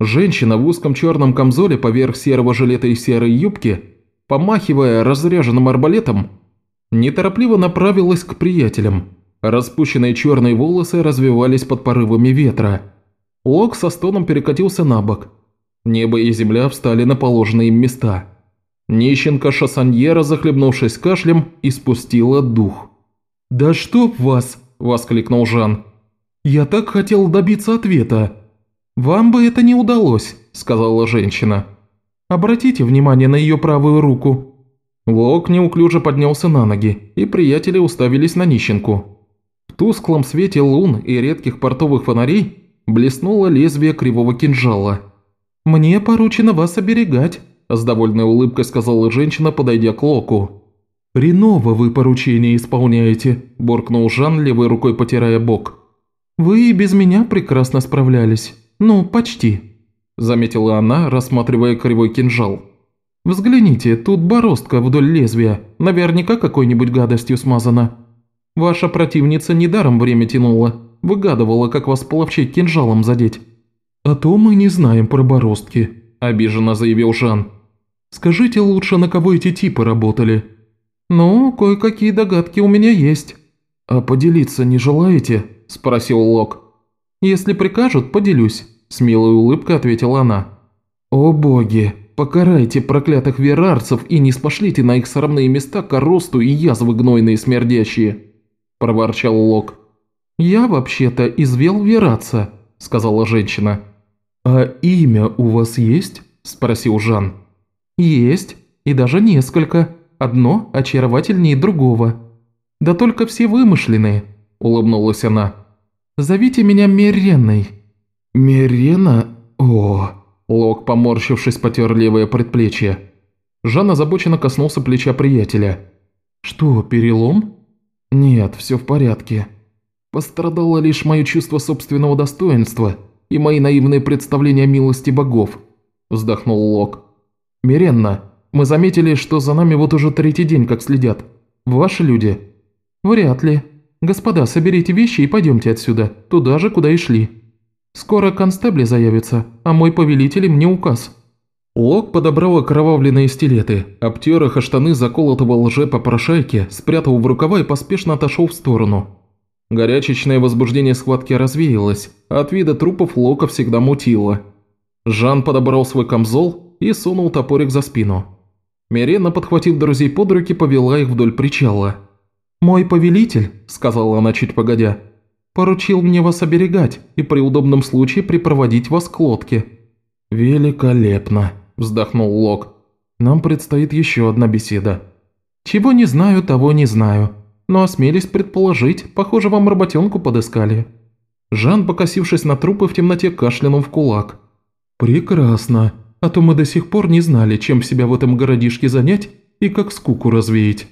Speaker 1: Женщина в узком черном камзоле поверх серого жилета и серой юбки, помахивая разряженным арбалетом, неторопливо направилась к приятелям. Распущенные черные волосы развивались под порывами ветра. Лок со стоном перекатился на бок. Небо и земля встали на положенные им места. Нищенка Шассаньера, захлебнувшись кашлем, испустила дух. «Да чтоб вас!» – воскликнул Жан. «Я так хотел добиться ответа». «Вам бы это не удалось», – сказала женщина. Обратите внимание на ее правую руку». Лок неуклюже поднялся на ноги, и приятели уставились на нищенку. В тусклом свете лун и редких портовых фонарей блеснуло лезвие кривого кинжала. «Мне поручено вас оберегать», – с довольной улыбкой сказала женщина, подойдя к Локу. «Реново вы поручение исполняете», – буркнул Жан, левой рукой потирая бок. «Вы и без меня прекрасно справлялись. Ну, почти», – заметила она, рассматривая кривой кинжал. «Взгляните, тут бороздка вдоль лезвия, наверняка какой-нибудь гадостью смазана. Ваша противница недаром время тянула, выгадывала, как вас половчей кинжалом задеть». «А то мы не знаем про бороздки», – обиженно заявил Жан. «Скажите лучше, на кого эти типы работали?» «Ну, кое-какие догадки у меня есть». «А поделиться не желаете?» – спросил Лок. «Если прикажут, поделюсь», – с милой улыбкой ответила она. «О боги, покарайте проклятых верарцев и не спошлите на их срамные места коросту и язвы гнойные смердящие», – проворчал Лок. «Я вообще-то извел вераца», – сказала женщина. «А имя у вас есть?» – спросил Жан. «Есть, и даже несколько. Одно очаровательнее другого. Да только все вымышленные», – улыбнулась она. «Зовите меня Мереной». «Мерена? О!» Лок, поморщившись, потер левое предплечье. Жан озабоченно коснулся плеча приятеля. «Что, перелом?» «Нет, все в порядке. Пострадало лишь мое чувство собственного достоинства и мои наивные представления о милости богов», – вздохнул Лок. «Миренна, мы заметили, что за нами вот уже третий день как следят. Ваши люди?» «Вряд ли. Господа, соберите вещи и пойдемте отсюда, туда же, куда и шли. Скоро констебли заявятся, а мой повелитель мне указ». Лок подобрал окровавленные стилеты, обтер их о штаны заколотого лже попрошайки, спрятал в рукава и поспешно отошел в сторону, Горячечное возбуждение схватки развеялось, от вида трупов Лока всегда мутило. Жан подобрал свой камзол и сунул топорик за спину. Мирена, подхватив друзей под руки, повела их вдоль причала. «Мой повелитель», – сказала она чуть погодя, – «поручил мне вас оберегать и при удобном случае припроводить вас к лодке». «Великолепно», – вздохнул Лок. «Нам предстоит еще одна беседа». «Чего не знаю, того не знаю», но осмелись предположить, похоже, вам работенку подыскали». Жан, покосившись на трупы, в темноте кашлянул в кулак. «Прекрасно, а то мы до сих пор не знали, чем себя в этом городишке занять и как скуку развеять».